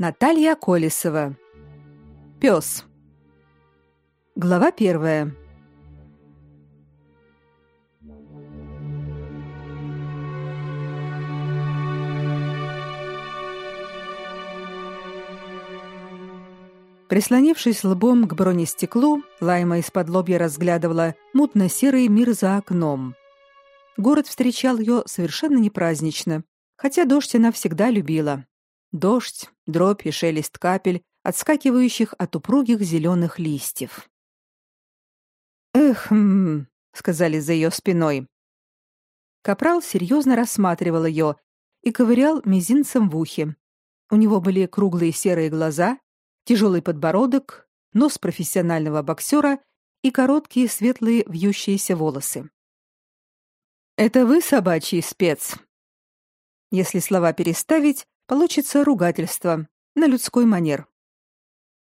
Наталья Колесова. Пёс. Глава первая. Прислонившись лбом к бронестеклу, Лайма из-под лобья разглядывала мутно-серый мир за окном. Город встречал ее совершенно непразднично, хотя дождь она всегда любила. Дождь, дробь и шелест капель, отскакивающих от упругих зеленых листьев. «Эх, м -м", сказали за ее спиной. Капрал серьезно рассматривал ее и ковырял мизинцем в ухе. У него были круглые серые глаза, тяжелый подбородок, нос профессионального боксера и короткие светлые вьющиеся волосы. «Это вы собачий спец?» Если слова переставить, Получится ругательство на людской манер.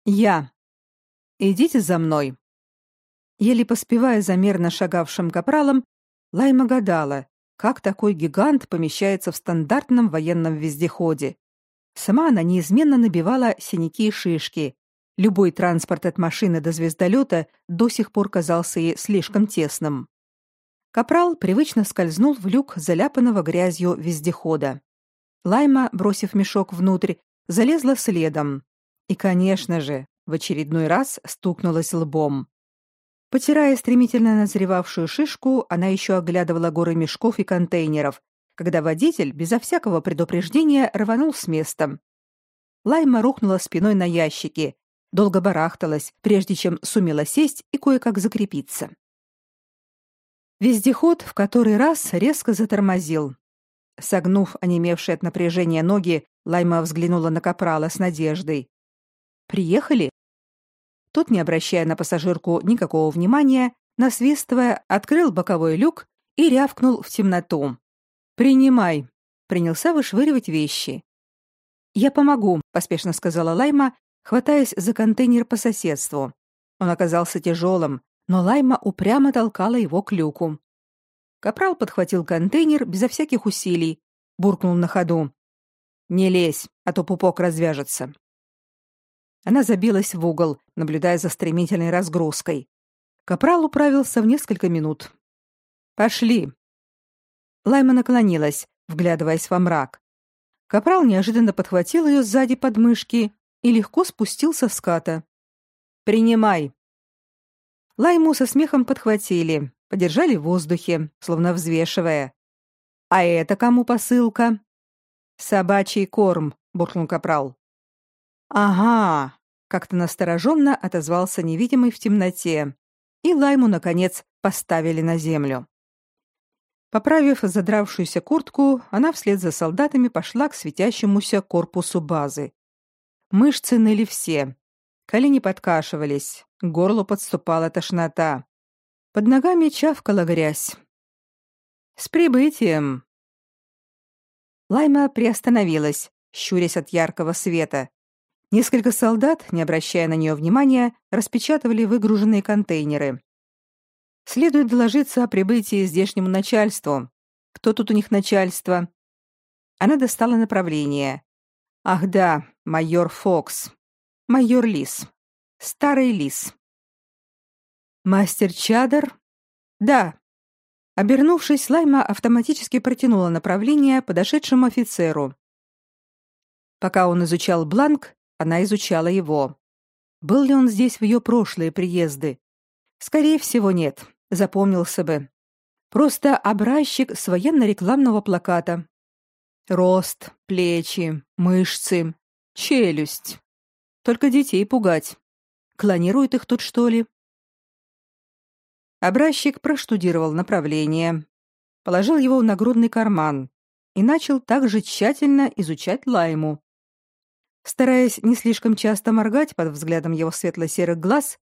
Я. Идите за мной. Еле поспевая за мерно шагавшим капралом, Лайма гадала, как такой гигант помещается в стандартном военном вездеходе. Сама она неизменно набивала синяки и шишки. Любой транспорт от машины до звездолета до сих пор казался ей слишком тесным. Капрал привычно скользнул в люк заляпанного грязью вездехода. Лайма, бросив мешок внутрь, залезла следом. И, конечно же, в очередной раз стукнулась лбом. Потирая стремительно назревавшую шишку, она еще оглядывала горы мешков и контейнеров, когда водитель безо всякого предупреждения рванул с места. Лайма рухнула спиной на ящики, долго барахталась, прежде чем сумела сесть и кое-как закрепиться. Вездеход в который раз резко затормозил, Согнув онемевшие от напряжения ноги, Лайма взглянула на капрала с надеждой. «Приехали?» Тот, не обращая на пассажирку никакого внимания, насвистывая, открыл боковой люк и рявкнул в темноту. «Принимай!» Принялся вышвыривать вещи. «Я помогу», — поспешно сказала Лайма, хватаясь за контейнер по соседству. Он оказался тяжелым, но Лайма упрямо толкала его к люку. Капрал подхватил контейнер безо всяких усилий, буркнул на ходу: "Не лезь, а то пупок развяжется". Она забилась в угол, наблюдая за стремительной разгрузкой. Капрал управился в несколько минут. Пошли. Лайма наклонилась, вглядываясь во мрак. Капрал неожиданно подхватил ее сзади подмышки и легко спустился с ската. Принимай. Лайму со смехом подхватили, подержали в воздухе, словно взвешивая. А это кому посылка? Собачий корм, буркнул капрал. Ага, как-то настороженно отозвался невидимый в темноте. И Лайму наконец поставили на землю. Поправив задравшуюся куртку, она вслед за солдатами пошла к светящемуся корпусу базы. Мышцы ныли все, колени подкашивались, к горлу подступала тошнота. Под ногами чавкала грязь. «С прибытием!» Лайма приостановилась, щурясь от яркого света. Несколько солдат, не обращая на нее внимания, распечатывали выгруженные контейнеры. Следует доложиться о прибытии здешнему начальству. Кто тут у них начальство? Она достала направление. Ах да, майор Фокс. Майор Лис. Старый Лис. Мастер Чадер? Да. Обернувшись, Лайма автоматически протянула направление подошедшему офицеру. Пока он изучал бланк, она изучала его. Был ли он здесь в ее прошлые приезды? Скорее всего, нет. Запомнился бы. Просто образчик с военно-рекламного плаката. Рост, плечи, мышцы, челюсть. Только детей пугать. Клонируют их тут, что ли? Образчик проштудировал направление, положил его в нагрудный карман и начал также тщательно изучать Лайму. Стараясь не слишком часто моргать под взглядом его светло-серых глаз,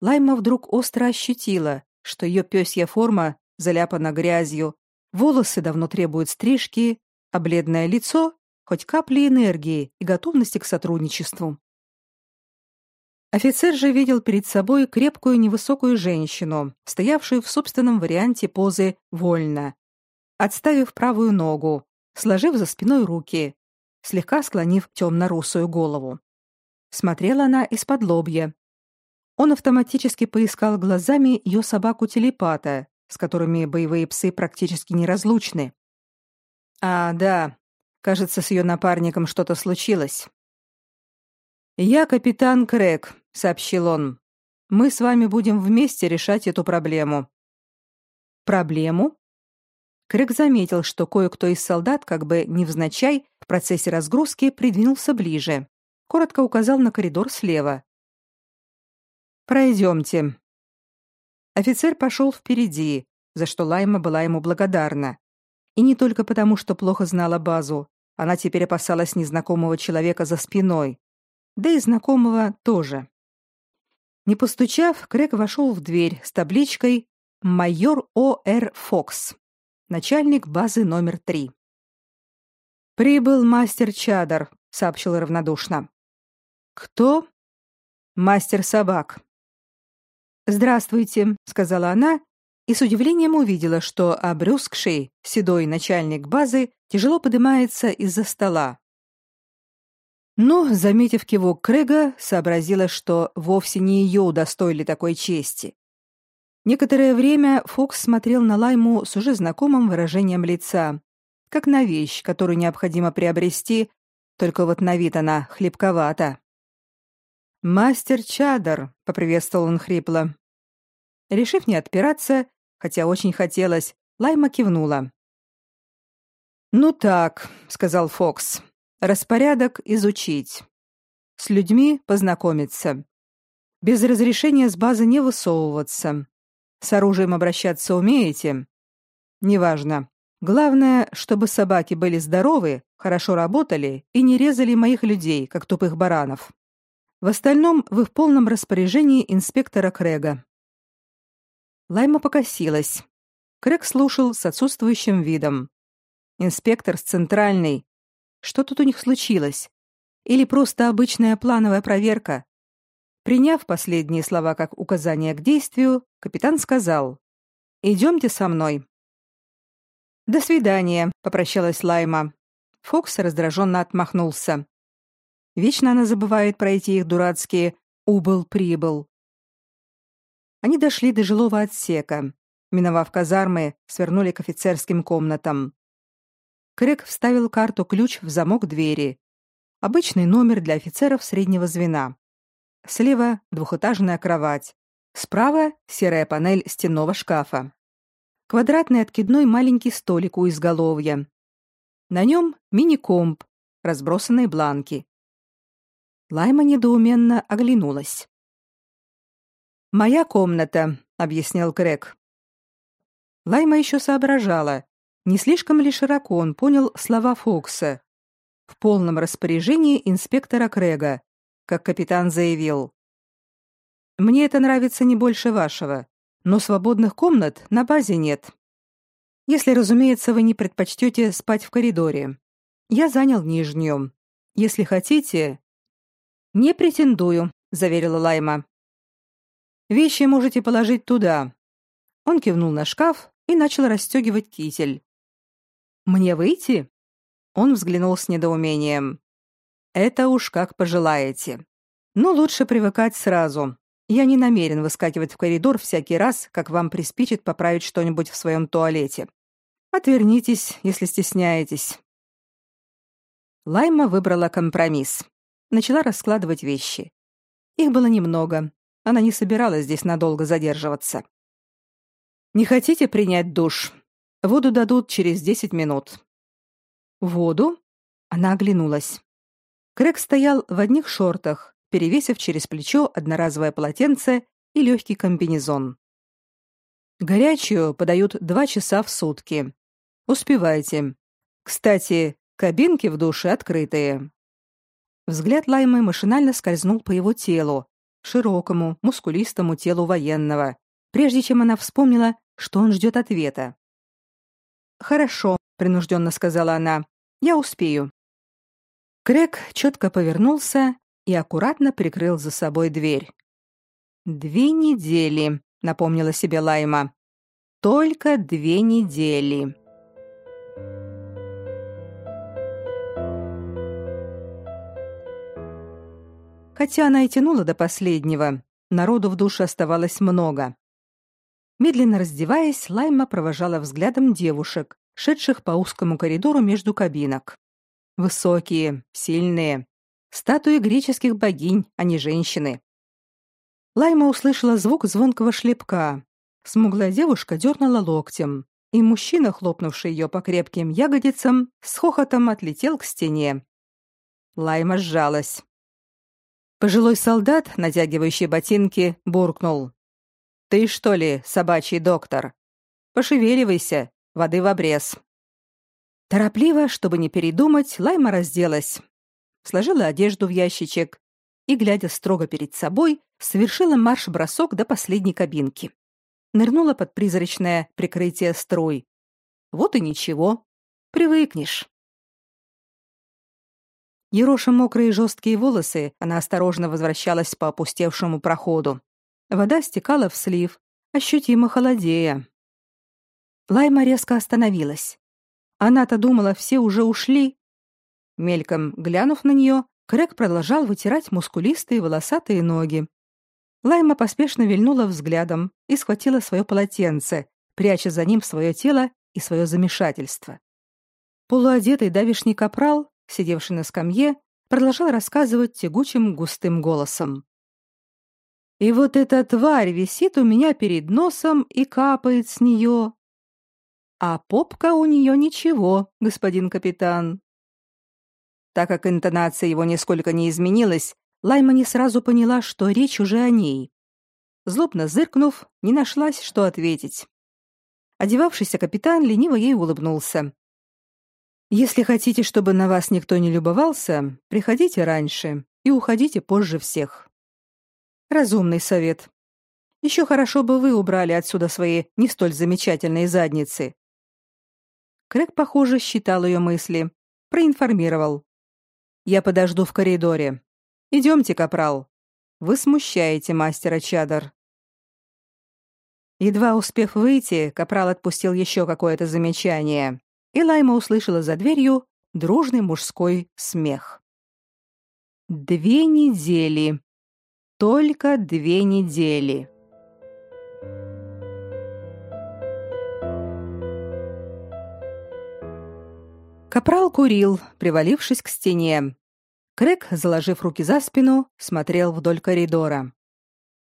Лайма вдруг остро ощутила, что ее пёсья форма заляпана грязью, волосы давно требуют стрижки, а бледное лицо хоть капли энергии и готовности к сотрудничеству. Офицер же видел перед собой крепкую невысокую женщину, стоявшую в собственном варианте позы вольно, отставив правую ногу, сложив за спиной руки, слегка склонив темно-русую голову. Смотрела она из-под лобья. Он автоматически поискал глазами ее собаку-телепата, с которыми боевые псы практически неразлучны. А, да, кажется, с ее напарником что-то случилось. «Я капитан Крэг», — сообщил он. «Мы с вами будем вместе решать эту проблему». «Проблему?» Крэг заметил, что кое-кто из солдат, как бы невзначай, в процессе разгрузки придвинулся ближе. Коротко указал на коридор слева. «Пройдемте». Офицер пошел впереди, за что Лайма была ему благодарна. И не только потому, что плохо знала базу. Она теперь опасалась незнакомого человека за спиной, да и знакомого тоже. Не постучав, Крэг вошел в дверь с табличкой «Майор О.Р. Фокс, начальник базы номер три». «Прибыл мастер Чадар», — сообщил равнодушно. «Кто?» «Мастер собак». «Здравствуйте», — сказала она, и с удивлением увидела, что обрюзгший, седой начальник базы тяжело поднимается из-за стола, но, заметив кивок Крэга, сообразила, что вовсе не ее удостоили такой чести. Некоторое время Фокс смотрел на Лайму с уже знакомым выражением лица, как на вещь, которую необходимо приобрести, только вот на вид она хлебковата. «Мастер Чадар», — поприветствовал он хрипло. Решив не отпираться, хотя очень хотелось, Лайма кивнула. «Ну так», — сказал Фокс, Распорядок изучить. С людьми познакомиться. Без разрешения с базы не высовываться. С оружием обращаться умеете? Неважно. Главное, чтобы собаки были здоровы, хорошо работали и не резали моих людей, как тупых баранов. В остальном вы в полном распоряжении инспектора Крэга. Лайма покосилась. Крэг слушал с отсутствующим видом. Инспектор с центральной, что тут у них случилось? Или просто обычная плановая проверка? Приняв последние слова как указание к действию, капитан сказал: «Идемте со мной». До свидания, попрощалась Лайма. Фокс раздраженно отмахнулся. Вечно она забывает про эти их дурацкие убыл-прибыл. Они дошли до жилого отсека. Миновав казармы, свернули к офицерским комнатам. Крэг вставил карту-ключ в замок двери. Обычный номер для офицеров среднего звена. Слева двухэтажная кровать. Справа серая панель стенного шкафа. Квадратный откидной маленький столик у изголовья. На нем мини-комп, разбросанные бланки. Лайма недоуменно оглянулась. «Моя комната», — объяснил Крэг. Лайма еще соображала, не слишком ли широко он понял слова Фокса? В полном распоряжении инспектора Крэга, как капитан заявил. Мне это нравится не больше вашего, но свободных комнат на базе нет. Если, разумеется, вы не предпочтете спать в коридоре. Я занял нижнюю. Если хотите, не претендую, заверила Лайма. Вещи можете положить туда. Он кивнул на шкаф и начал расстегивать китель. Мне выйти? Он взглянул с недоумением. Это уж как пожелаете. Но лучше привыкать сразу. Я не намерен выскакивать в коридор всякий раз, как вам приспичит поправить что-нибудь в своем туалете. Отвернитесь, если стесняетесь. Лайма выбрала компромисс. Начала раскладывать вещи. Их было немного. Она не собиралась здесь надолго задерживаться. Не хотите принять душ? Воду дадут через десять минут. Воду? Она оглянулась. Крэг стоял в одних шортах, перевесив через плечо одноразовое полотенце и легкий комбинезон. Горячую подают два часа в сутки. Успевайте. Кстати, кабинки в душе открытые. Взгляд Лаймы машинально скользнул по его телу, широкому, мускулистому телу военного, прежде чем она вспомнила, что он ждет ответа. Хорошо, принужденно сказала она. Я успею. Крэг четко повернулся и аккуратно прикрыл за собой дверь. Две недели, напомнила себе Лайма. Только две недели. Хотя она и тянула до последнего, народу в душе оставалось много. Медленно раздеваясь, Лайма провожала взглядом девушек, шедших по узкому коридору между кабинок. Высокие, сильные, статуи греческих богинь, а не женщины. Лайма услышала звук звонкого шлепка. Смуглая девушка дернула локтем, и мужчина, хлопнувший ее по крепким ягодицам, с хохотом отлетел к стене. Лайма сжалась. Пожилой солдат, натягивающий ботинки, буркнул: ты что ли, собачий доктор? Пошевеливайся, воды в обрез. Торопливо, чтобы не передумать, Лайма разделась, сложила одежду в ящичек и, глядя строго перед собой, совершила марш-бросок до последней кабинки. Нырнула под призрачное прикрытие струй. Вот и ничего. Привыкнешь. Ероша мокрые жесткие волосы, она осторожно возвращалась по опустевшему проходу. Вода стекала в слив, ощутимо холодея. Лайма резко остановилась. Она-то думала, все уже ушли. Мельком глянув на нее, Крэк продолжал вытирать мускулистые волосатые ноги. Лайма поспешно вильнула взглядом и схватила свое полотенце, пряча за ним свое тело и свое замешательство. Полуодетый давишний капрал, сидевший на скамье, продолжал рассказывать тягучим густым голосом. И вот эта тварь висит у меня перед носом и капает с нее. А попка у нее ничего, господин капитан. Так как интонация его нисколько не изменилась, Лайма не сразу поняла, что речь уже о ней. Злобно зыркнув, не нашлась, что ответить. Одевавшийся капитан лениво ей улыбнулся. Если хотите, чтобы на вас никто не любовался, приходите раньше и уходите позже всех. Разумный совет. Еще хорошо бы вы убрали отсюда свои не столь замечательные задницы. Крэк, похоже, считал ее мысли, проинформировал. Я подожду в коридоре. Идемте, капрал. Вы смущаете мастера Чадар. Едва успев выйти, капрал отпустил еще какое-то замечание, и Лайма услышала за дверью дружный мужской смех. Две недели, только две недели. Капрал курил, привалившись к стене. Крэк, заложив руки за спину, смотрел вдоль коридора.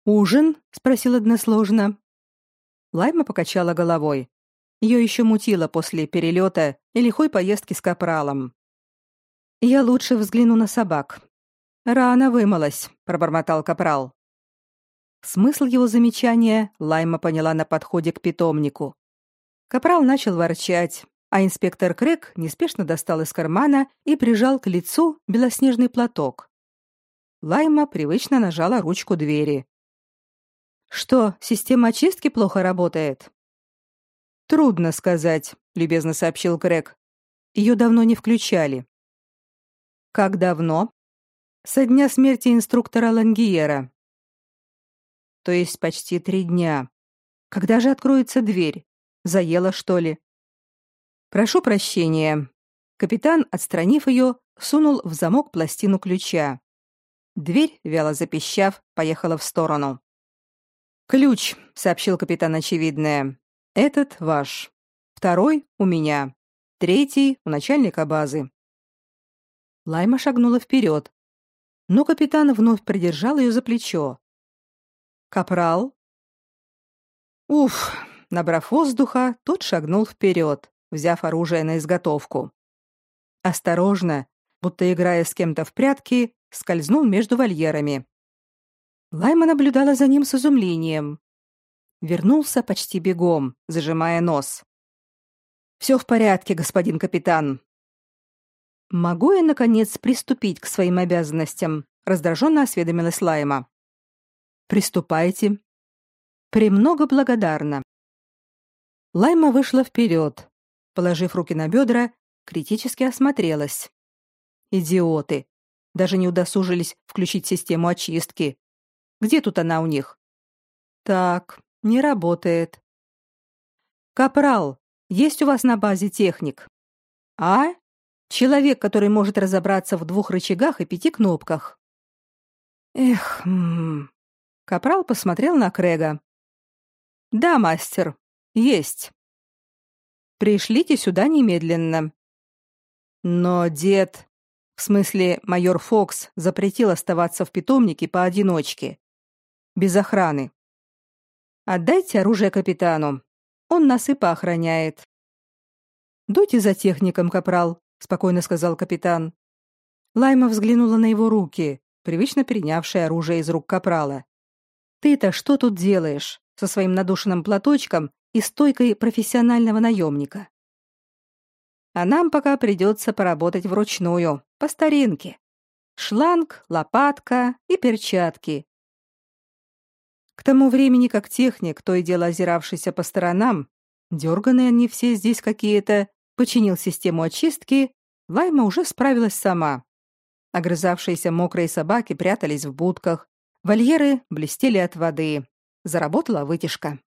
«Ужин?» — спросил односложно. Лайма покачала головой. Ее еще мутило после перелета и лихой поездки с капралом. «Я лучше взгляну на собак. Рано вымылась, пробормотал капрал. Смысл его замечания Лайма поняла на подходе к питомнику. Капрал начал ворчать, а инспектор Крэк неспешно достал из кармана и прижал к лицу белоснежный платок. Лайма привычно нажала ручку двери. Что, система очистки плохо работает? Трудно сказать, любезно сообщил Крэк. Ее давно не включали. Как давно? Со дня смерти инструктора Лангиера. То есть почти три дня. Когда же откроется дверь? Заела, что ли? Прошу прощения. Капитан, отстранив ее, сунул в замок пластину ключа. Дверь, вяло запищав, поехала в сторону. «Ключ», — сообщил капитан очевидное. «Этот ваш. Второй — у меня. Третий — у начальника базы». Лайма шагнула вперед, но капитан вновь придержал ее за плечо. Капрал. Уф, набрав воздуха, тот шагнул вперед, взяв оружие на изготовку. Осторожно, будто играя с кем-то в прятки, скользнул между вольерами. Лайма наблюдала за ним с изумлением. Вернулся почти бегом, зажимая нос. «Все в порядке, господин капитан. Могу я наконец приступить к своим обязанностям? раздраженно осведомилась Лайма. Приступайте. Премного благодарна. Лайма вышла вперед, положив руки на бедра, критически осмотрелась. Идиоты, даже не удосужились включить систему очистки. Где тут она у них? Так, не работает. Капрал, есть у вас на базе техник? А? Человек, который может разобраться в двух рычагах и пяти кнопках. Эх, м -м. Капрал посмотрел на Крега. Да, мастер, есть. Пришлите сюда немедленно. Но дед, в смысле, майор Фокс запретил оставаться в питомнике поодиночке, без охраны. Отдайте оружие капитану. Он нас и поохраняет. Дуйте за техником, капрал, спокойно сказал капитан. Лайма взглянула на его руки, привычно перенявшие оружие из рук капрала. Ты-то что тут делаешь со своим надушенным платочком и стойкой профессионального наемника? А нам пока придется поработать вручную, по старинке. Шланг, лопатка и перчатки. К тому времени, как техник, то и дело озиравшийся по сторонам, дерганые они все здесь какие-то, починил систему очистки, Лайма уже справилась сама. Огрызавшиеся мокрые собаки прятались в будках, вольеры блестели от воды. Заработала вытяжка.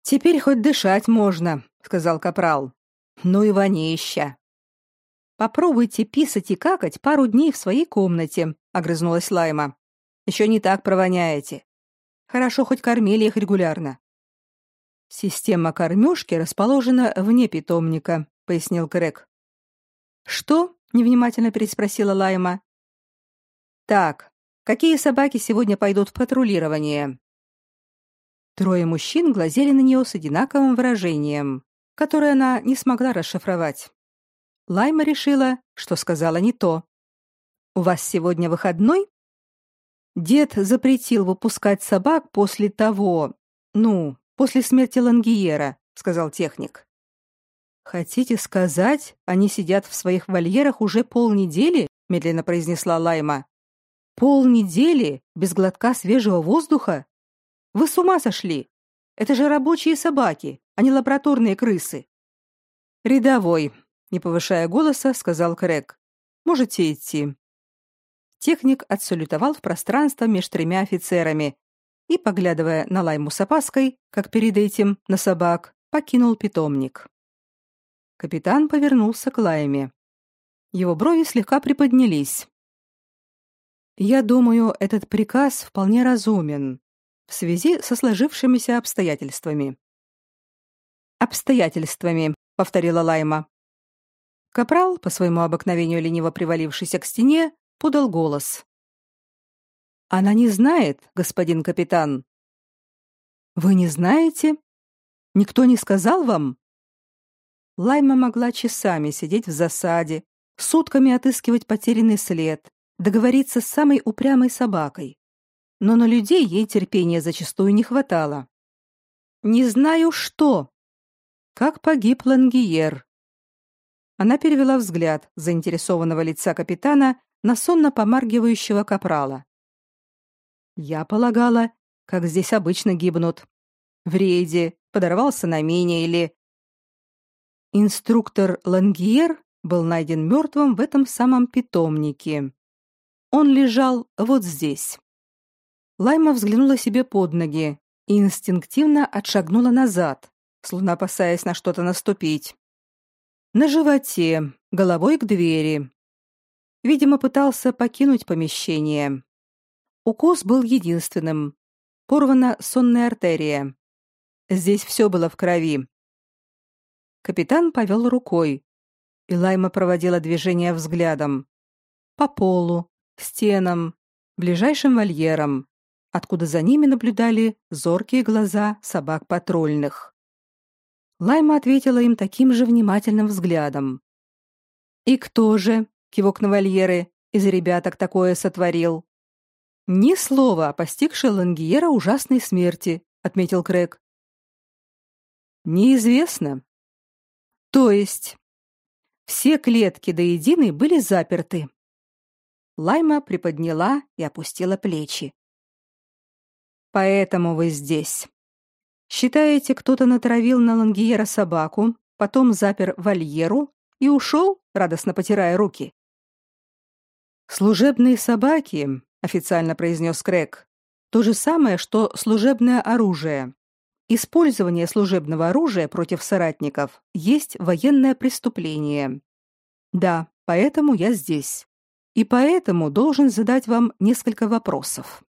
«Теперь хоть дышать можно», — сказал капрал. «Ну и вонища». «Попробуйте писать и какать пару дней в своей комнате», — огрызнулась Лайма. «Еще не так провоняете. Хорошо, хоть кормили их регулярно». «Система кормежки расположена вне питомника», — пояснил Крэг. «Что?» невнимательно переспросила Лайма. Так, какие собаки сегодня пойдут в патрулирование? Трое мужчин глазели на нее с одинаковым выражением, которое она не смогла расшифровать. Лайма решила, что сказала не то. У вас сегодня выходной? Дед запретил выпускать собак после того, ну, после смерти Лангиера, сказал техник. Хотите сказать, они сидят в своих вольерах уже полнедели? медленно произнесла Лайма. Полнедели без глотка свежего воздуха? Вы с ума сошли? Это же рабочие собаки, а не лабораторные крысы. Рядовой, не повышая голоса, сказал Крэг. Можете идти. Техник отсалютовал в пространство между тремя офицерами и, поглядывая на Лайму с опаской, как перед этим на собак, покинул питомник. Капитан повернулся к Лайме. Его брови слегка приподнялись. Я думаю, этот приказ вполне разумен в связи со сложившимися обстоятельствами. Обстоятельствами, повторила Лайма. Капрал, по своему обыкновению лениво привалившийся к стене, подал голос. Она не знает, господин капитан. Вы не знаете? Никто не сказал вам? Лайма могла часами сидеть в засаде, сутками отыскивать потерянный след, договориться с самой упрямой собакой. Но на людей ей терпения зачастую не хватало. Не знаю что. Как погиб Лангиер. Она перевела взгляд заинтересованного лица капитана на сонно помаргивающего капрала. Я полагала, как здесь обычно гибнут. В рейде, подорвался на мине или Инструктор Лангиер был найден мертвым в этом самом питомнике. Он лежал вот здесь. Лайма взглянула себе под ноги и инстинктивно отшагнула назад, словно опасаясь на что-то наступить. На животе, головой к двери. Видимо, пытался покинуть помещение. Укус был единственным. Порвана сонная артерия. Здесь все было в крови. Капитан повел рукой, и Лайма проводила движение взглядом. По полу, стенам, ближайшим вольерам, откуда за ними наблюдали зоркие глаза собак патрульных. Лайма ответила им таким же внимательным взглядом. «И кто же?» — кивок на вольеры. «Из ребяток такое сотворил». «Ни слова о постигшей Лангиера ужасной смерти», — отметил Крэг. «Неизвестно», то есть все клетки до единой были заперты. Лайма приподняла и опустила плечи. Поэтому вы здесь. Считаете, кто-то натравил на Лангиера собаку, потом запер вольеру и ушел, радостно потирая руки? Служебные собаки, официально произнес Крэг, то же самое, что служебное оружие. Использование служебного оружия против соратников есть военное преступление. Да, поэтому я здесь. И поэтому должен задать вам несколько вопросов.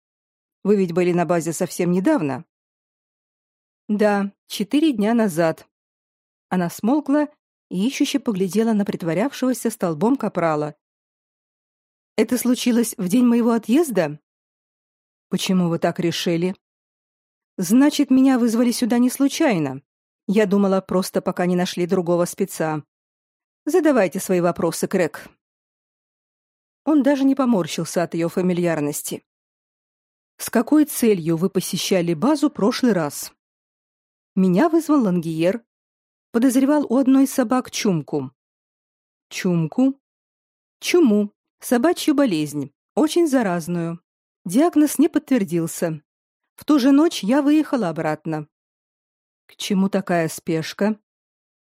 Вы ведь были на базе совсем недавно. Да, четыре дня назад. Она смолкла и ищуще поглядела на притворявшегося столбом капрала. Это случилось в день моего отъезда? Почему вы так решили? Значит, меня вызвали сюда не случайно. Я думала, просто пока не нашли другого спеца. Задавайте свои вопросы, Крэк. Он даже не поморщился от ее фамильярности. С какой целью вы посещали базу прошлый раз? Меня вызвал Лангиер. Подозревал у одной из собак чумку. Чумку? Чуму, собачью болезнь, очень заразную. Диагноз не подтвердился. В ту же ночь я выехала обратно. К чему такая спешка?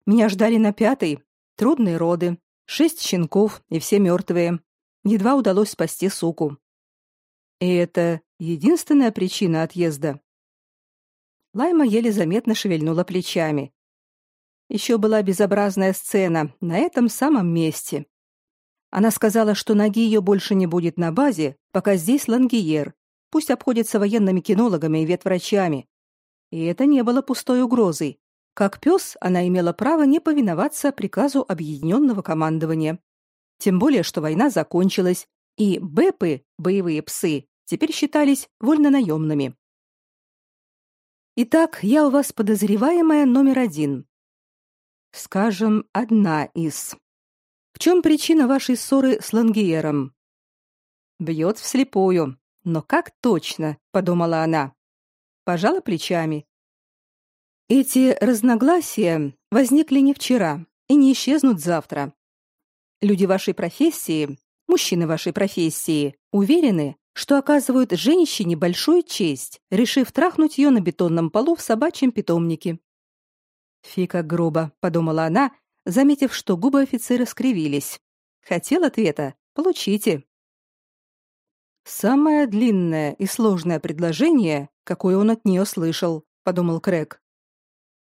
Меня ждали на пятой, трудные роды, шесть щенков и все мертвые. Едва удалось спасти суку. И это единственная причина отъезда. Лайма еле заметно шевельнула плечами. Еще была безобразная сцена на этом самом месте. Она сказала, что ноги ее больше не будет на базе, пока здесь Лангиер. Пусть обходится военными кинологами и ветврачами. И это не было пустой угрозой. Как пес, она имела право не повиноваться приказу объединенного командования. Тем более, что война закончилась, и БЭПы, боевые псы, теперь считались вольнонаемными. Итак, я у вас подозреваемая номер один. Скажем, одна из. В чем причина вашей ссоры с Лангиером? Бьет вслепую. Но как точно, подумала она. Пожала плечами. Эти разногласия возникли не вчера и не исчезнут завтра. Люди вашей профессии, мужчины вашей профессии, уверены, что оказывают женщине большую честь, решив трахнуть ее на бетонном полу в собачьем питомнике. Фика грубо, подумала она, заметив, что губы офицера скривились. Хотел ответа? Получите. Самое длинное и сложное предложение, какое он от нее слышал, подумал Крэг.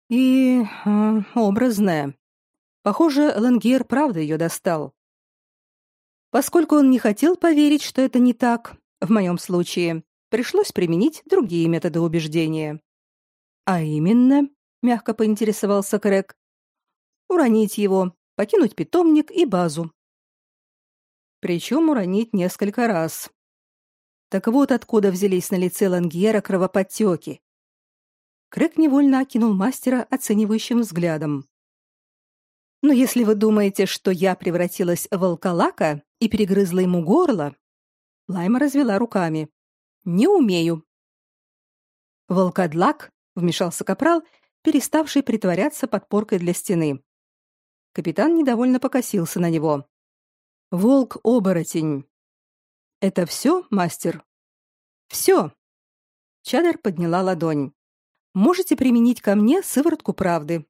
И э, образное. Похоже, Лангер правда ее достал. Поскольку он не хотел поверить, что это не так, в моем случае пришлось применить другие методы убеждения. А именно, мягко поинтересовался Крэг, уронить его, покинуть питомник и базу. Причем уронить несколько раз. Так вот откуда взялись на лице Лангьера кровоподтеки. Крэг невольно окинул мастера оценивающим взглядом. «Но если вы думаете, что я превратилась в волколака и перегрызла ему горло, Лайма развела руками. Не умею. Волкодлак, вмешался капрал, переставший притворяться подпоркой для стены. Капитан недовольно покосился на него. Волк-оборотень. Это все, мастер? Все. Чадер подняла ладонь. Можете применить ко мне сыворотку правды.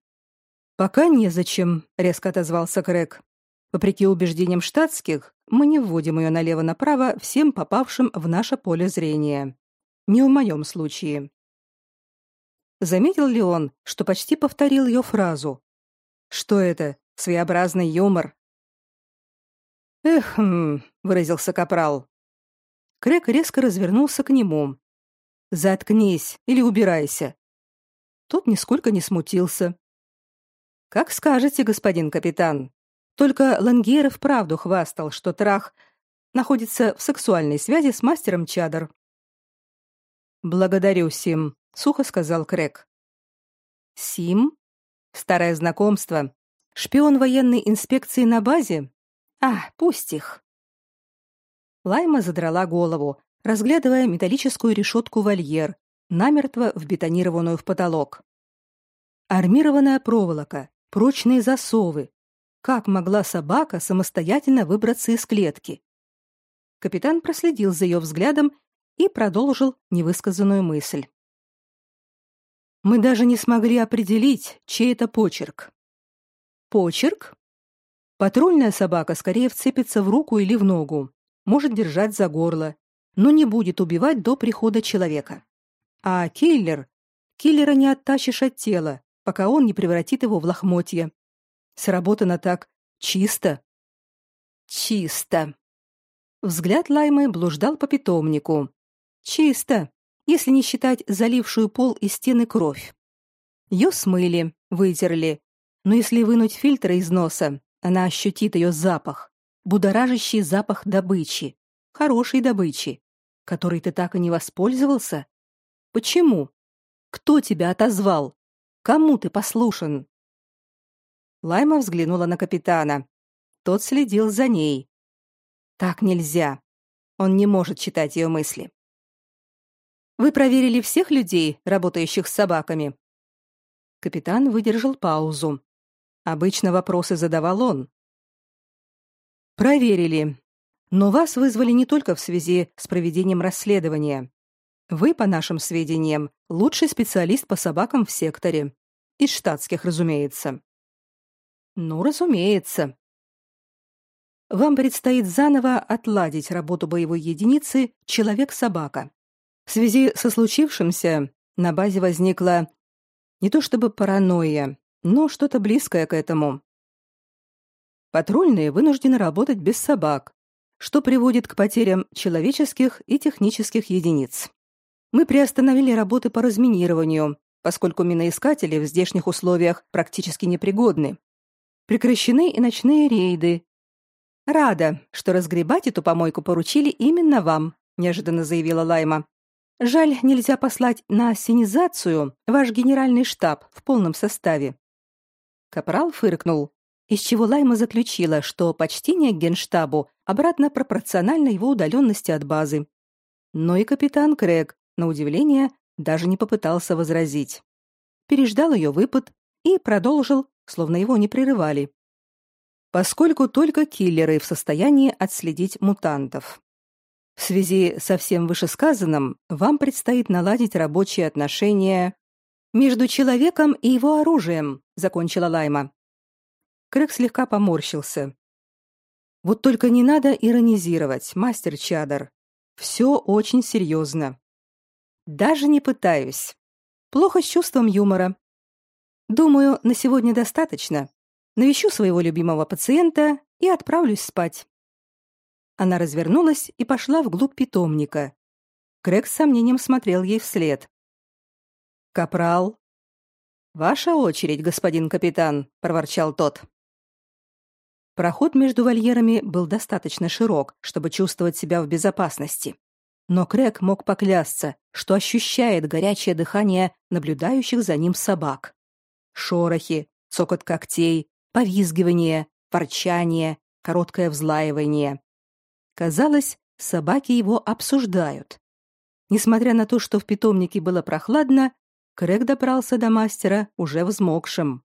Пока не зачем, резко отозвался Грег. Вопреки убеждениям штатских, мы не вводим ее налево-направо всем попавшим в наше поле зрения. Не в моем случае. Заметил ли он, что почти повторил ее фразу? Что это? Своеобразный юмор? Эх, выразился капрал. Крек резко развернулся к нему. Заткнись или убирайся. Тот нисколько не смутился. Как скажете, господин капитан. Только Лангеров правду хвастал, что Трах находится в сексуальной связи с мастером Чадр. «Благодарю, Сим», — сухо сказал Крэк. «Сим? Старое знакомство. Шпион военной инспекции на базе? А, пусть их». Лайма задрала голову, разглядывая металлическую решетку вольер, намертво вбетонированную в потолок. Армированная проволока, прочные засовы, как могла собака самостоятельно выбраться из клетки? Капитан проследил за ее взглядом и продолжил невысказанную мысль. Мы даже не смогли определить, чей это почерк. Почерк? Патрульная собака скорее вцепится в руку или в ногу, может держать за горло, но не будет убивать до прихода человека. А киллер? Киллера не оттащишь от тела, пока он не превратит его в лохмотье, Сработано так чисто. Чисто. Взгляд Лаймы блуждал по питомнику. Чисто, если не считать залившую пол и стены кровь. Ее смыли, вытерли, но если вынуть фильтр из носа, она ощутит ее запах, будоражащий запах добычи, хорошей добычи, которой ты так и не воспользовался. Почему? Кто тебя отозвал? Кому ты послушен? Лайма взглянула на капитана. Тот следил за ней. Так нельзя. Он не может читать ее мысли. Вы проверили всех людей, работающих с собаками? Капитан выдержал паузу. Обычно вопросы задавал он. Проверили. Но вас вызвали не только в связи с проведением расследования. Вы, по нашим сведениям, лучший специалист по собакам в секторе. Из штатских, разумеется. Ну, разумеется. Вам предстоит заново отладить работу боевой единицы Человек-собака. В связи со случившимся на базе возникла не то чтобы паранойя, но что-то близкое к этому. Патрульные вынуждены работать без собак, что приводит к потерям человеческих и технических единиц. Мы приостановили работы по разминированию, поскольку миноискатели в здешних условиях практически непригодны. Прекращены и ночные рейды. Рада, что разгребать эту помойку поручили именно вам, неожиданно заявила Лайма. Жаль, нельзя послать на ассенизацию ваш генеральный штаб в полном составе. Капрал фыркнул, из чего Лайма заключила, что почтение к генштабу обратно пропорционально его удаленности от базы. Но и капитан Крэг, на удивление, даже не попытался возразить. Переждал ее выпад и продолжил, словно его не прерывали. Поскольку только киллеры в состоянии отследить мутантов. В связи со всем вышесказанным вам предстоит наладить рабочие отношения между человеком и его оружием, закончила Лайма. Крэг слегка поморщился. Вот только не надо иронизировать, мастер Чадар. Все очень серьезно. Даже не пытаюсь. Плохо с чувством юмора. Думаю, на сегодня достаточно. Навещу своего любимого пациента и отправлюсь спать. Она развернулась и пошла вглубь питомника. Крэг с сомнением смотрел ей вслед. Капрал. Ваша очередь, господин капитан, проворчал тот. Проход между вольерами был достаточно широк, чтобы чувствовать себя в безопасности. Но Крэг мог поклясться, что ощущает горячее дыхание наблюдающих за ним собак. Шорохи, цокот когтей, повизгивание, ворчание, короткое взлаивание. Казалось, собаки его обсуждают. Несмотря на то, что в питомнике было прохладно, Крэг добрался до мастера уже взмокшим.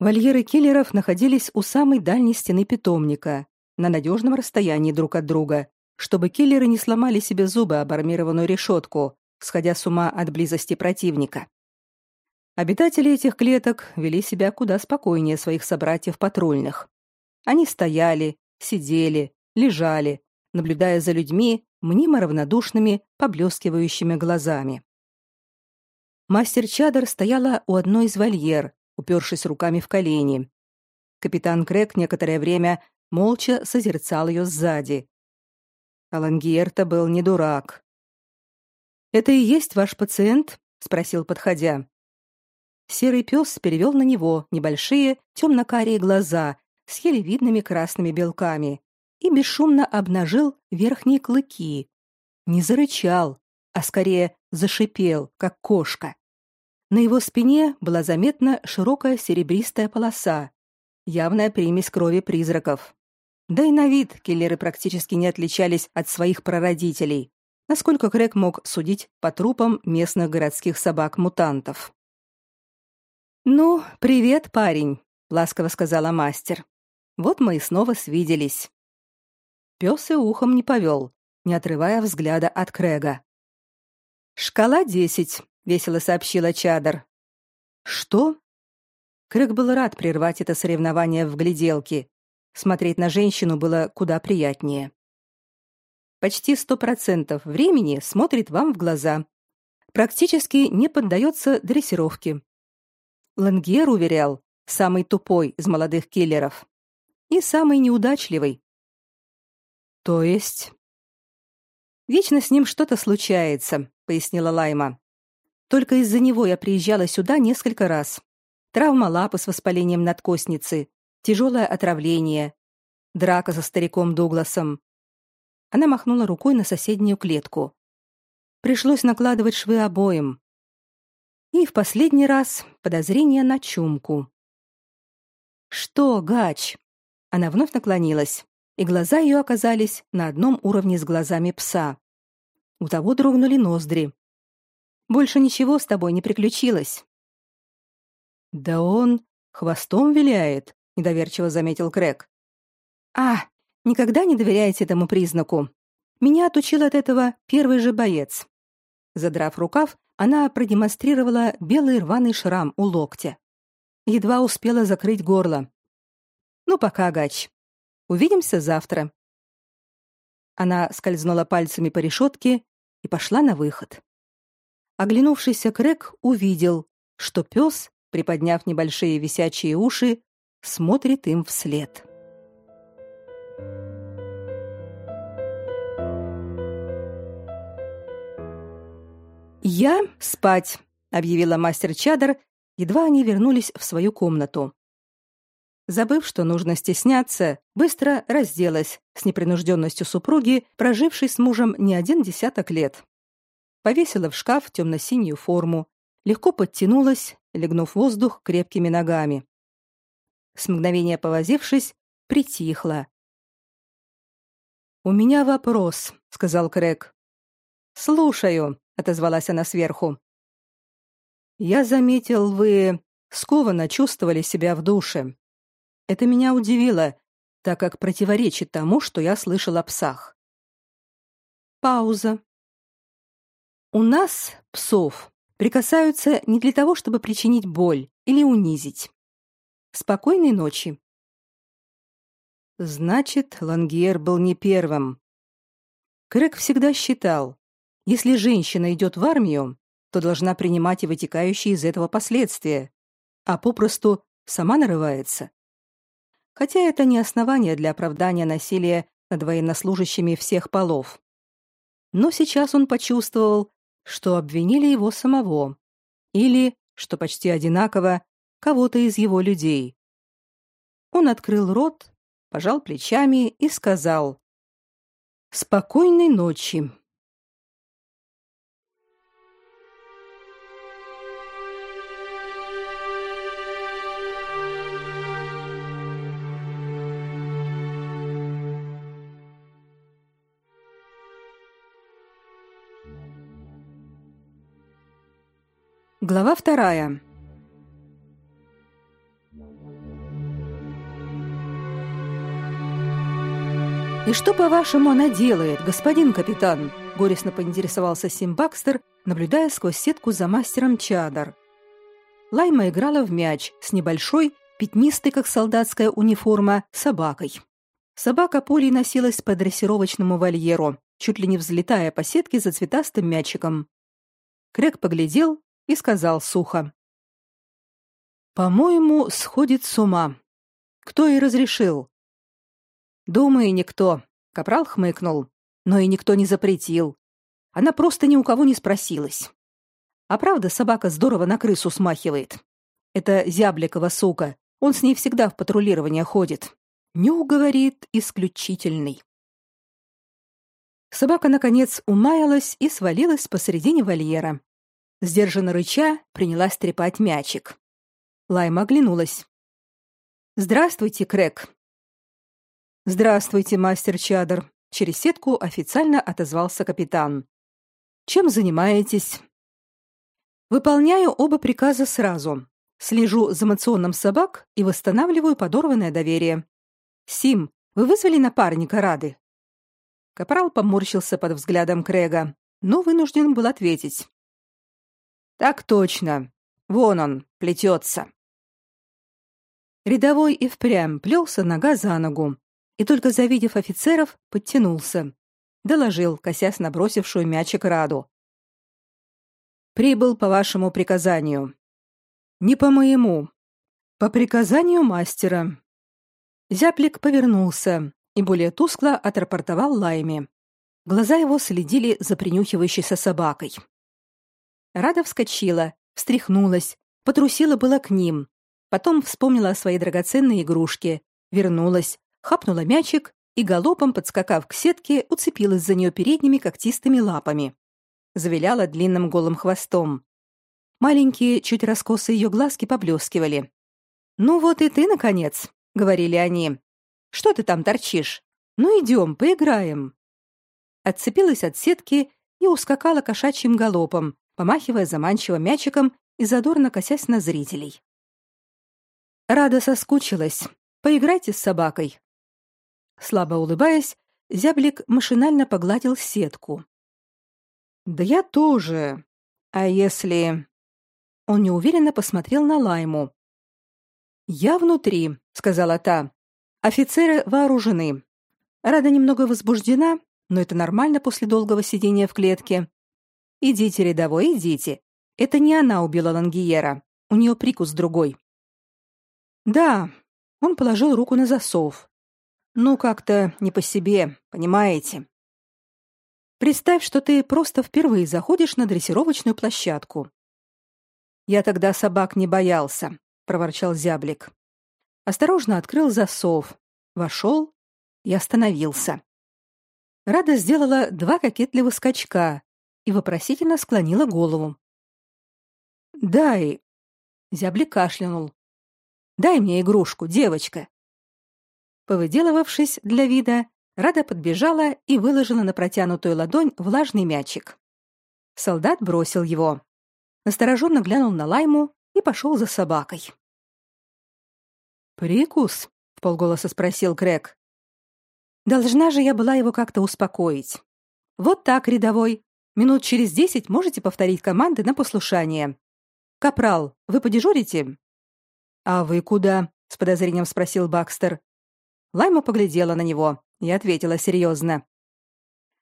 Вольеры киллеров находились у самой дальней стены питомника, на надежном расстоянии друг от друга, чтобы киллеры не сломали себе зубы об армированную решетку, сходя с ума от близости противника. Обитатели этих клеток вели себя куда спокойнее своих собратьев патрульных. Они стояли, сидели, лежали, наблюдая за людьми мнимо равнодушными, поблескивающими глазами. Мастер Чадер стояла у одной из вольер, упершись руками в колени. Капитан Крэг некоторое время молча созерцал ее сзади. Алангиерта был не дурак. «Это и есть ваш пациент?» — спросил, подходя. Серый пес перевел на него небольшие темно-карие глаза с еле видными красными белками и бесшумно обнажил верхние клыки. Не зарычал, а скорее зашипел, как кошка. На его спине была заметна широкая серебристая полоса, явная примесь крови призраков. Да и на вид киллеры практически не отличались от своих прародителей, насколько Крэг мог судить по трупам местных городских собак-мутантов. «Ну, привет, парень», — ласково сказала мастер. «Вот мы и снова свиделись». Пес и ухом не повел, не отрывая взгляда от Крэга. «Шкала десять», — весело сообщила Чадар. «Что?» Крэг был рад прервать это соревнование в гляделке. Смотреть на женщину было куда приятнее. Почти сто процентов времени смотрит вам в глаза. Практически не поддается дрессировке. Лангер уверял, самый тупой из молодых киллеров. И самый неудачливый, То есть Вечно с ним что-то случается, пояснила Лайма. Только из-за него я приезжала сюда несколько раз. Травма лапы с воспалением надкостницы, тяжелое отравление, драка со стариком Дугласом. Она махнула рукой на соседнюю клетку. Пришлось накладывать швы обоим. И в последний раз подозрение на чумку. Что, Гач? Она вновь наклонилась и глаза ее оказались на одном уровне с глазами пса. У того дрогнули ноздри. Больше ничего с тобой не приключилось. Да он хвостом виляет, недоверчиво заметил Крэк. А, никогда не доверяйте этому признаку. Меня отучил от этого первый же боец. Задрав рукав, она продемонстрировала белый рваный шрам у локтя. Едва успела закрыть горло. Ну пока, Гач. Увидимся завтра. Она скользнула пальцами по решетке и пошла на выход. Оглянувшийся Крэк увидел, что пес, приподняв небольшие висячие уши, смотрит им вслед. «Я спать», — объявила мастер Чадр, едва они вернулись в свою комнату. Забыв, что нужно стесняться, быстро разделась с непринужденностью супруги, прожившей с мужем не один десяток лет. Повесила в шкаф темно-синюю форму, легко подтянулась, легнув воздух крепкими ногами. С мгновения повозившись, притихла. «У меня вопрос», — сказал Крэг. «Слушаю», — отозвалась она сверху. «Я заметил, вы скованно чувствовали себя в душе. Это меня удивило, так как противоречит тому, что я слышал о псах. Пауза. У нас, псов, прикасаются не для того, чтобы причинить боль или унизить. Спокойной ночи. Значит, Лангер был не первым. Крэк всегда считал, если женщина идет в армию, то должна принимать и вытекающие из этого последствия, а попросту сама нарывается хотя это не основание для оправдания насилия над военнослужащими всех полов. Но сейчас он почувствовал, что обвинили его самого или, что почти одинаково, кого-то из его людей. Он открыл рот, пожал плечами и сказал: "Спокойной ночи". Глава вторая. И что, по-вашему, она делает, господин капитан? горестно поинтересовался Симбакстер, наблюдая сквозь сетку за мастером Чадар. Лайма играла в мяч с небольшой, пятнистой, как солдатская униформа, собакой. Собака пулей носилась по дрессировочному вольеру, чуть ли не взлетая по сетке за цветастым мячиком. Крэг поглядел и сказал сухо. «По-моему, сходит с ума. Кто и разрешил?» «Думаю, никто», — Капрал хмыкнул. «Но и никто не запретил. Она просто ни у кого не спросилась. А правда, собака здорово на крысу смахивает. Это Зябликова сука. Он с ней всегда в патрулирование ходит. Ню, говорит, исключительный». Собака, наконец, умаялась и свалилась посредине вольера. Сдержанно рыча, принялась трепать мячик. Лайма оглянулась. «Здравствуйте, Крэк». «Здравствуйте, мастер Чадр», — через сетку официально отозвался капитан. «Чем занимаетесь?» «Выполняю оба приказа сразу. Слежу за эмоционным собак и восстанавливаю подорванное доверие. Сим, вы вызвали напарника Рады?» Капрал поморщился под взглядом Крэга, но вынужден был ответить. Так точно. Вон он, плетется. Рядовой и впрямь плелся нога за ногу, и только завидев офицеров, подтянулся. Доложил, косясь на бросившую мячик Раду. «Прибыл по вашему приказанию». «Не по моему. По приказанию мастера». Зяплик повернулся, и более тускло отрапортовал Лайме. Глаза его следили за принюхивающейся собакой. Рада вскочила, встряхнулась, потрусила было к ним, потом вспомнила о своей драгоценной игрушке, вернулась, хапнула мячик и галопом, подскакав к сетке, уцепилась за нее передними когтистыми лапами. Завиляла длинным голым хвостом. Маленькие, чуть раскосые ее глазки поблескивали. «Ну вот и ты, наконец», — говорили они. «Что ты там торчишь? Ну идем, поиграем». Отцепилась от сетки и ускакала кошачьим галопом, помахивая заманчиво мячиком и задорно косясь на зрителей. Рада соскучилась. Поиграйте с собакой. Слабо улыбаясь, зяблик машинально погладил сетку. Да я тоже. А если Он неуверенно посмотрел на Лайму. Я внутри, сказала та. Офицеры вооружены. Рада немного возбуждена, но это нормально после долгого сидения в клетке. Идите, рядовой, идите. Это не она убила Лангиера. У нее прикус другой. Да, он положил руку на засов. Ну, как-то не по себе, понимаете? Представь, что ты просто впервые заходишь на дрессировочную площадку. Я тогда собак не боялся, проворчал зяблик. Осторожно открыл засов, вошел и остановился. Рада сделала два кокетливых скачка и вопросительно склонила голову. «Дай...» Зяблик кашлянул. «Дай мне игрушку, девочка». Повыделывавшись для вида, Рада подбежала и выложила на протянутую ладонь влажный мячик. Солдат бросил его. Настороженно глянул на Лайму и пошел за собакой. «Прикус?» — в полголоса спросил Крэг. Должна же я была его как-то успокоить. Вот так, рядовой. Минут через десять можете повторить команды на послушание. Капрал, вы подежурите? А вы куда? с подозрением спросил Бакстер. Лайма поглядела на него и ответила серьезно.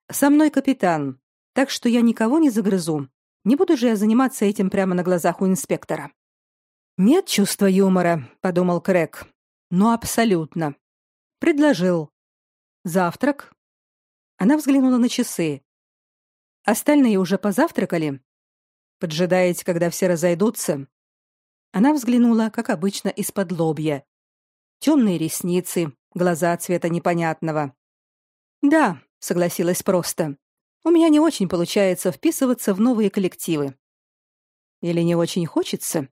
Со мной капитан, так что я никого не загрызу. Не буду же я заниматься этим прямо на глазах у инспектора. Нет чувства юмора, подумал Крэг. Ну абсолютно. Предложил. Завтрак? Она взглянула на часы. Остальные уже позавтракали? Поджидаете, когда все разойдутся? Она взглянула, как обычно, из-под лобья. Темные ресницы, глаза цвета непонятного. Да, согласилась просто. У меня не очень получается вписываться в новые коллективы. Или не очень хочется?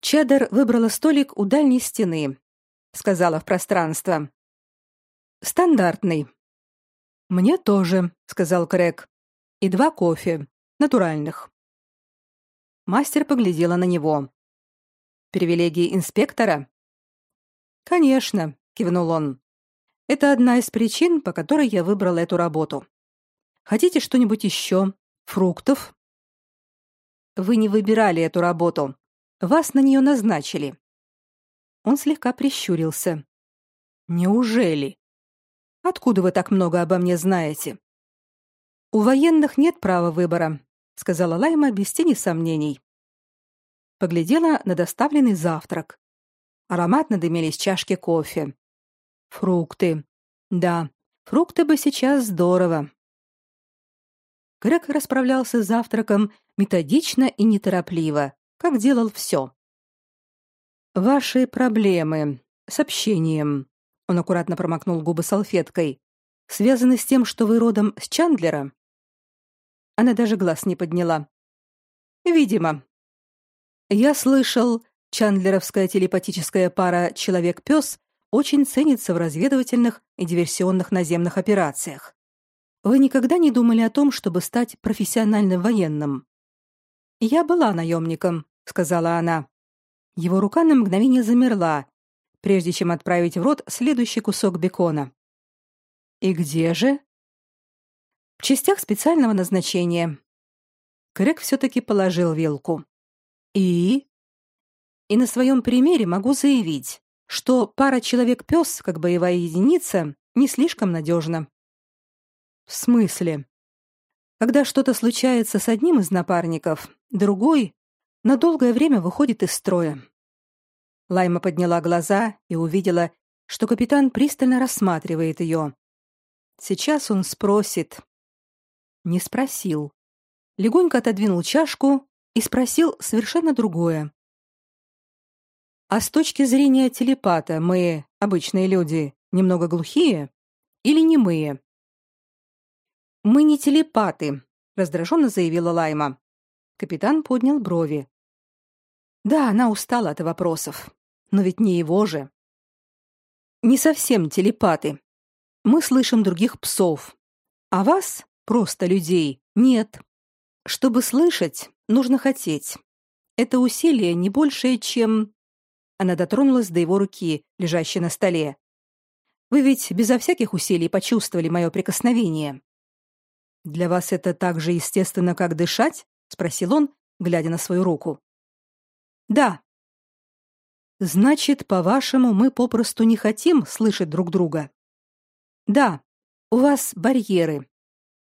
Чеддер выбрала столик у дальней стены, сказала в пространство. Стандартный. Мне тоже, сказал Крэг. И два кофе, натуральных. Мастер поглядела на него. Привилегии инспектора? Конечно, кивнул он. Это одна из причин, по которой я выбрал эту работу. Хотите что-нибудь еще? Фруктов? Вы не выбирали эту работу. Вас на нее назначили. Он слегка прищурился. Неужели? Откуда вы так много обо мне знаете? У военных нет права выбора, сказала Лайма без тени сомнений. Поглядела на доставленный завтрак. Ароматно дымились чашки кофе. Фрукты. Да, фрукты бы сейчас здорово. Грег расправлялся с завтраком методично и неторопливо, как делал все. Ваши проблемы с общением, он аккуратно промокнул губы салфеткой. Связаны с тем, что вы родом с Чандлера? Она даже глаз не подняла. Видимо. Я слышал, чандлеровская телепатическая пара человек-пес очень ценится в разведывательных и диверсионных наземных операциях. Вы никогда не думали о том, чтобы стать профессиональным военным? Я была наемником, сказала она. Его рука на мгновение замерла, прежде чем отправить в рот следующий кусок бекона. И где же? В частях специального назначения. Крэг все-таки положил вилку. И? И на своем примере могу заявить, что пара человек-пес, как боевая единица, не слишком надежна. В смысле? Когда что-то случается с одним из напарников, другой на долгое время выходит из строя. Лайма подняла глаза и увидела, что капитан пристально рассматривает ее. Сейчас он спросит. Не спросил. Легонько отодвинул чашку и спросил совершенно другое. А с точки зрения телепата мы, обычные люди, немного глухие или немые? Мы не телепаты, раздраженно заявила Лайма. Капитан поднял брови. Да, она устала от вопросов, но ведь не его же. Не совсем телепаты. Мы слышим других псов, а вас, просто людей, нет. Чтобы слышать, нужно хотеть. Это усилие не большее, чем она дотронулась до его руки, лежащей на столе. Вы ведь безо всяких усилий почувствовали мое прикосновение. Для вас это так же естественно, как дышать? спросил он, глядя на свою руку. Да. Значит, по-вашему, мы попросту не хотим слышать друг друга. Да. У вас барьеры.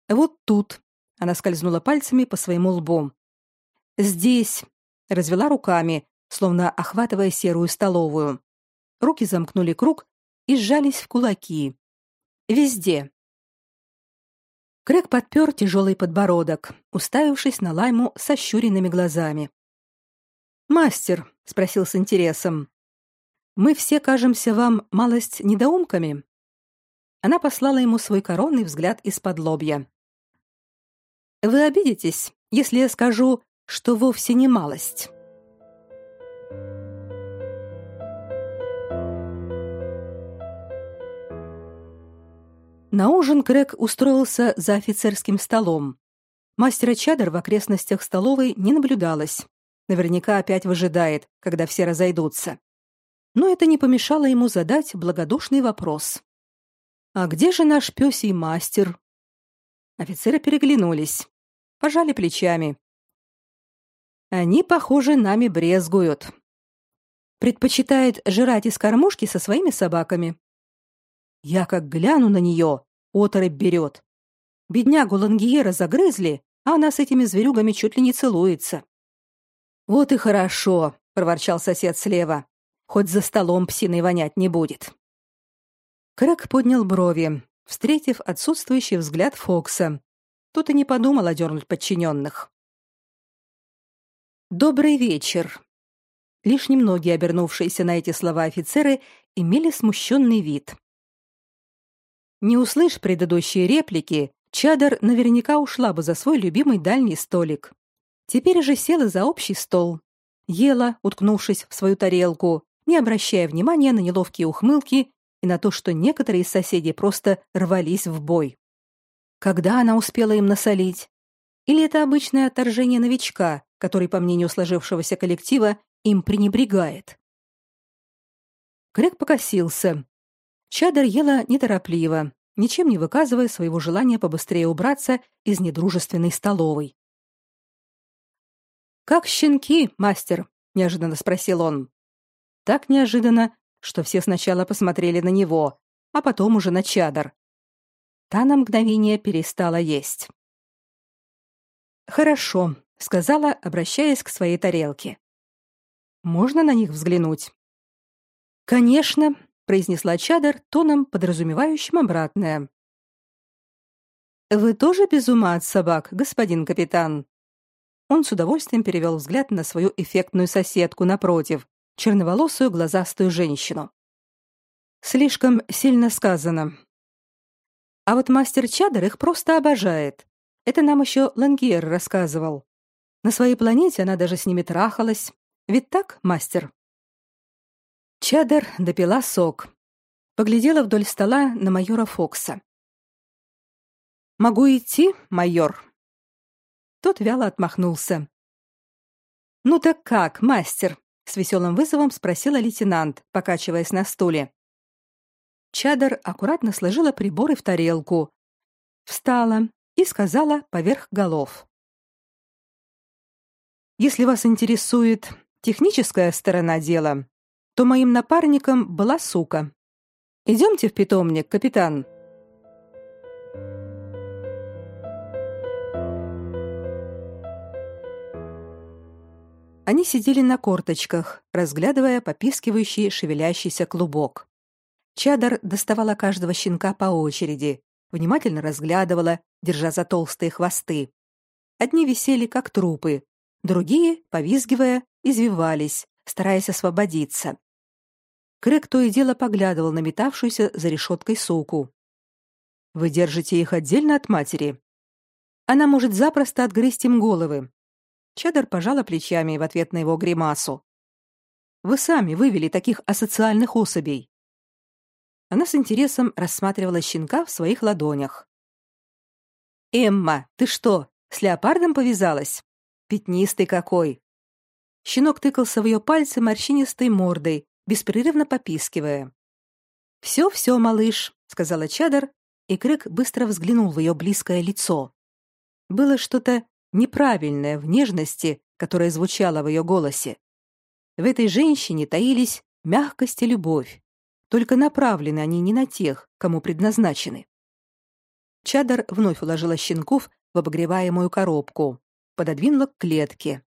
Вот тут. Она скользнула пальцами по своему лбу. Здесь. Развела руками, словно охватывая серую столовую. Руки замкнули круг и сжались в кулаки. Везде. Крэг подпер тяжелый подбородок, уставившись на Лайму со щуренными глазами. «Мастер», — спросил с интересом, — «мы все кажемся вам малость недоумками?» Она послала ему свой коронный взгляд из-под лобья. «Вы обидитесь, если я скажу, что вовсе не малость?» На ужин Крэг устроился за офицерским столом. Мастера Чадер в окрестностях столовой не наблюдалось. Наверняка опять выжидает, когда все разойдутся. Но это не помешало ему задать благодушный вопрос. «А где же наш пёсий мастер?» Офицеры переглянулись, пожали плечами. «Они, похоже, нами брезгуют. Предпочитает жрать из кормушки со своими собаками. Я как гляну на нее, оторопь берет. Беднягу Лангиера загрызли, а она с этими зверюгами чуть ли не целуется. Вот и хорошо, проворчал сосед слева. Хоть за столом псиной вонять не будет. Крэк поднял брови, встретив отсутствующий взгляд Фокса. Тут и не подумал одернуть подчиненных. Добрый вечер. Лишь немногие обернувшиеся на эти слова офицеры имели смущенный вид. Не услышь предыдущие реплики, Чадар наверняка ушла бы за свой любимый дальний столик. Теперь же села за общий стол, ела, уткнувшись в свою тарелку, не обращая внимания на неловкие ухмылки и на то, что некоторые из соседей просто рвались в бой. Когда она успела им насолить? Или это обычное отторжение новичка, который, по мнению сложившегося коллектива, им пренебрегает? Крэг покосился, Чадер ела неторопливо, ничем не выказывая своего желания побыстрее убраться из недружественной столовой. «Как щенки, мастер?» — неожиданно спросил он. Так неожиданно, что все сначала посмотрели на него, а потом уже на Чадер. Та на мгновение перестала есть. «Хорошо», — сказала, обращаясь к своей тарелке. «Можно на них взглянуть?» «Конечно», произнесла Чадер тоном, подразумевающим обратное. Вы тоже без ума от собак, господин капитан? Он с удовольствием перевел взгляд на свою эффектную соседку напротив, черноволосую глазастую женщину. Слишком сильно сказано. А вот мастер Чадер их просто обожает. Это нам еще Лангер рассказывал. На своей планете она даже с ними трахалась. Ведь так, мастер? Чадер допила сок. Поглядела вдоль стола на майора Фокса. «Могу идти, майор?» Тот вяло отмахнулся. «Ну так как, мастер?» — с веселым вызовом спросила лейтенант, покачиваясь на стуле. Чадер аккуратно сложила приборы в тарелку, встала и сказала поверх голов. «Если вас интересует техническая сторона дела, то моим напарником была сука. Идемте в питомник, капитан. Они сидели на корточках, разглядывая попискивающий шевелящийся клубок. Чадар доставала каждого щенка по очереди, внимательно разглядывала, держа за толстые хвосты. Одни висели как трупы, другие, повизгивая, извивались, стараясь освободиться. Крэк то и дело поглядывал на метавшуюся за решеткой суку. «Вы держите их отдельно от матери?» Она может запросто отгрызть им головы. Чадар пожала плечами в ответ на его гримасу. «Вы сами вывели таких асоциальных особей». Она с интересом рассматривала щенка в своих ладонях. «Эмма, ты что, с леопардом повязалась? Пятнистый какой!» Щенок тыкался в ее пальцы морщинистой мордой, беспрерывно попискивая. «Все-все, малыш», — сказала Чадар, и Крык быстро взглянул в ее близкое лицо. Было что-то неправильное в нежности, которая звучала в ее голосе. В этой женщине таились мягкость и любовь, только направлены они не на тех, кому предназначены. Чадар вновь уложила щенков в обогреваемую коробку, пододвинула к клетке.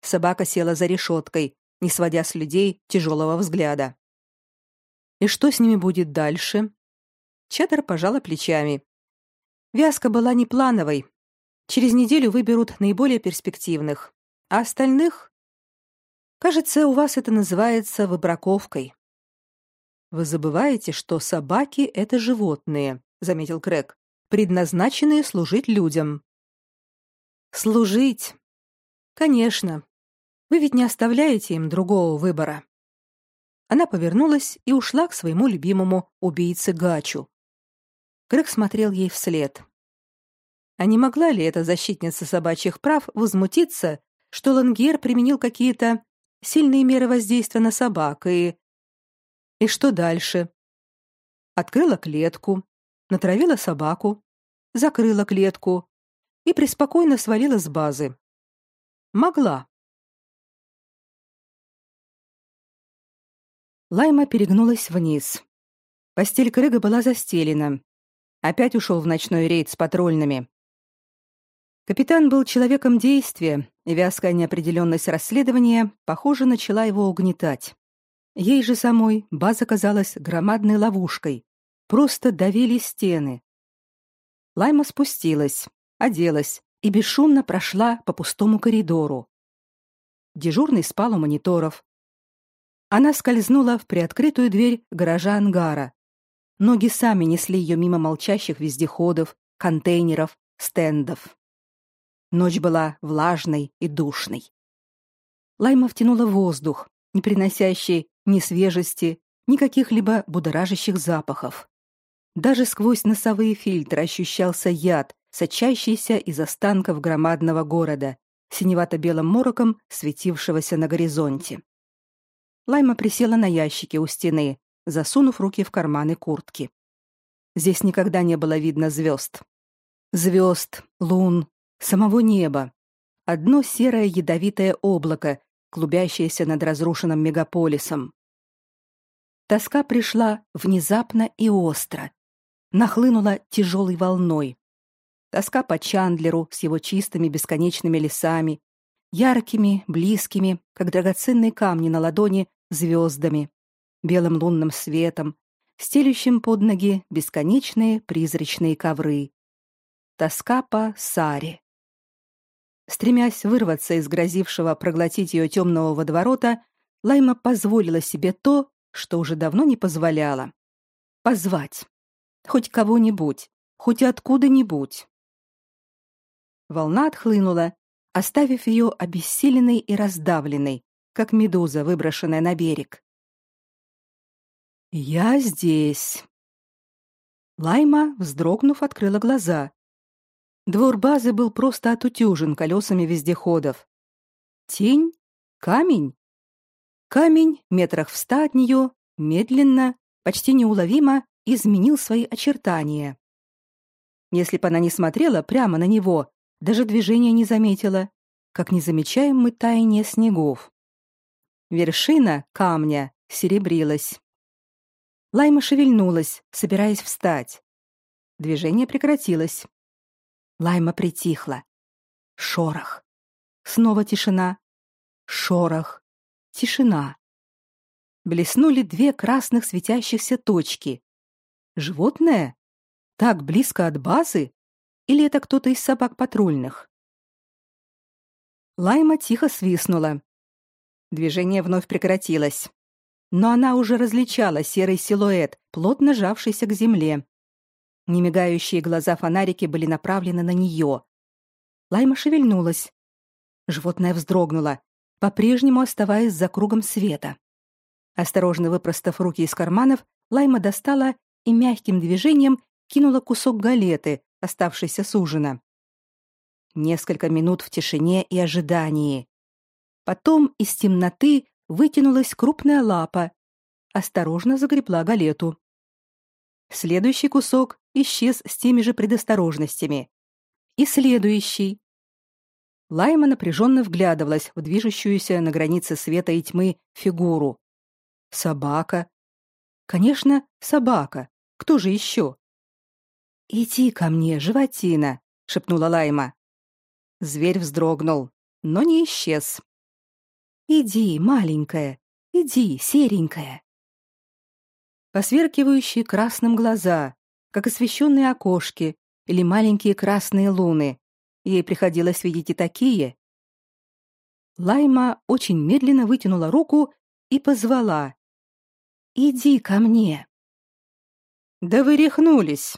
Собака села за решеткой, не сводя с людей тяжелого взгляда. И что с ними будет дальше? Чадар пожала плечами. Вязка была не плановой. Через неделю выберут наиболее перспективных, а остальных Кажется, у вас это называется выбраковкой. Вы забываете, что собаки это животные, заметил Крэк, предназначенные служить людям. Служить. Конечно. Вы ведь не оставляете им другого выбора. Она повернулась и ушла к своему любимому убийце Гачу. Крэк смотрел ей вслед. А не могла ли эта защитница собачьих прав возмутиться, что Лангер применил какие-то сильные меры воздействия на собак и... И что дальше? Открыла клетку, натравила собаку, закрыла клетку и преспокойно свалила с базы. Могла. Лайма перегнулась вниз. Постель Крыга была застелена. Опять ушел в ночной рейд с патрульными. Капитан был человеком действия, и вязкая неопределенность расследования, похоже, начала его угнетать. Ей же самой база казалась громадной ловушкой. Просто давили стены. Лайма спустилась, оделась и бесшумно прошла по пустому коридору. Дежурный спал у мониторов. Она скользнула в приоткрытую дверь гаража ангара. Ноги сами несли ее мимо молчащих вездеходов, контейнеров, стендов. Ночь была влажной и душной. Лайма втянула воздух, не приносящий ни свежести, ни каких-либо будоражащих запахов. Даже сквозь носовые фильтры ощущался яд, сочащийся из останков громадного города, синевато-белым мороком светившегося на горизонте. Лайма присела на ящике у стены, засунув руки в карманы куртки. Здесь никогда не было видно звезд. Звезд, лун, самого неба. Одно серое ядовитое облако, клубящееся над разрушенным мегаполисом. Тоска пришла внезапно и остро, нахлынула тяжелой волной. Тоска по Чандлеру с его чистыми бесконечными лесами, яркими, близкими, как драгоценные камни на ладони, звездами, белым лунным светом, стелющим под ноги бесконечные призрачные ковры. Тоска по Саре. Стремясь вырваться из грозившего проглотить ее темного водоворота, Лайма позволила себе то, что уже давно не позволяла. Позвать. Хоть кого-нибудь, хоть откуда-нибудь. Волна отхлынула, оставив ее обессиленной и раздавленной, как медуза, выброшенная на берег. «Я здесь». Лайма, вздрогнув, открыла глаза. Двор базы был просто отутюжен колесами вездеходов. Тень? Камень? Камень, метрах в ста от нее, медленно, почти неуловимо изменил свои очертания. Если бы она не смотрела прямо на него, даже движения не заметила, как не замечаем мы таяние снегов. Вершина камня серебрилась. Лайма шевельнулась, собираясь встать. Движение прекратилось. Лайма притихла. Шорох. Снова тишина. Шорох. Тишина. блеснули две красных светящихся точки. Животное? Так близко от базы? Или это кто-то из собак патрульных? Лайма тихо свистнула. Движение вновь прекратилось. Но она уже различала серый силуэт, плотно жавшийся к земле. Немигающие глаза фонарики были направлены на нее. Лайма шевельнулась. Животное вздрогнуло, по-прежнему оставаясь за кругом света. Осторожно выпростав руки из карманов, Лайма достала и мягким движением кинула кусок галеты, оставшийся с ужина. Несколько минут в тишине и ожидании. Потом из темноты вытянулась крупная лапа, осторожно загребла галету. Следующий кусок исчез с теми же предосторожностями. И следующий. Лайма напряженно вглядывалась в движущуюся на границе света и тьмы фигуру. Собака. Конечно, собака. Кто же еще? «Иди ко мне, животина», — шепнула Лайма. Зверь вздрогнул, но не исчез. «Иди, маленькая, иди, серенькая». Посверкивающие красным глаза, как освещенные окошки или маленькие красные луны. Ей приходилось видеть и такие. Лайма очень медленно вытянула руку и позвала. «Иди ко мне». «Да вы рехнулись!»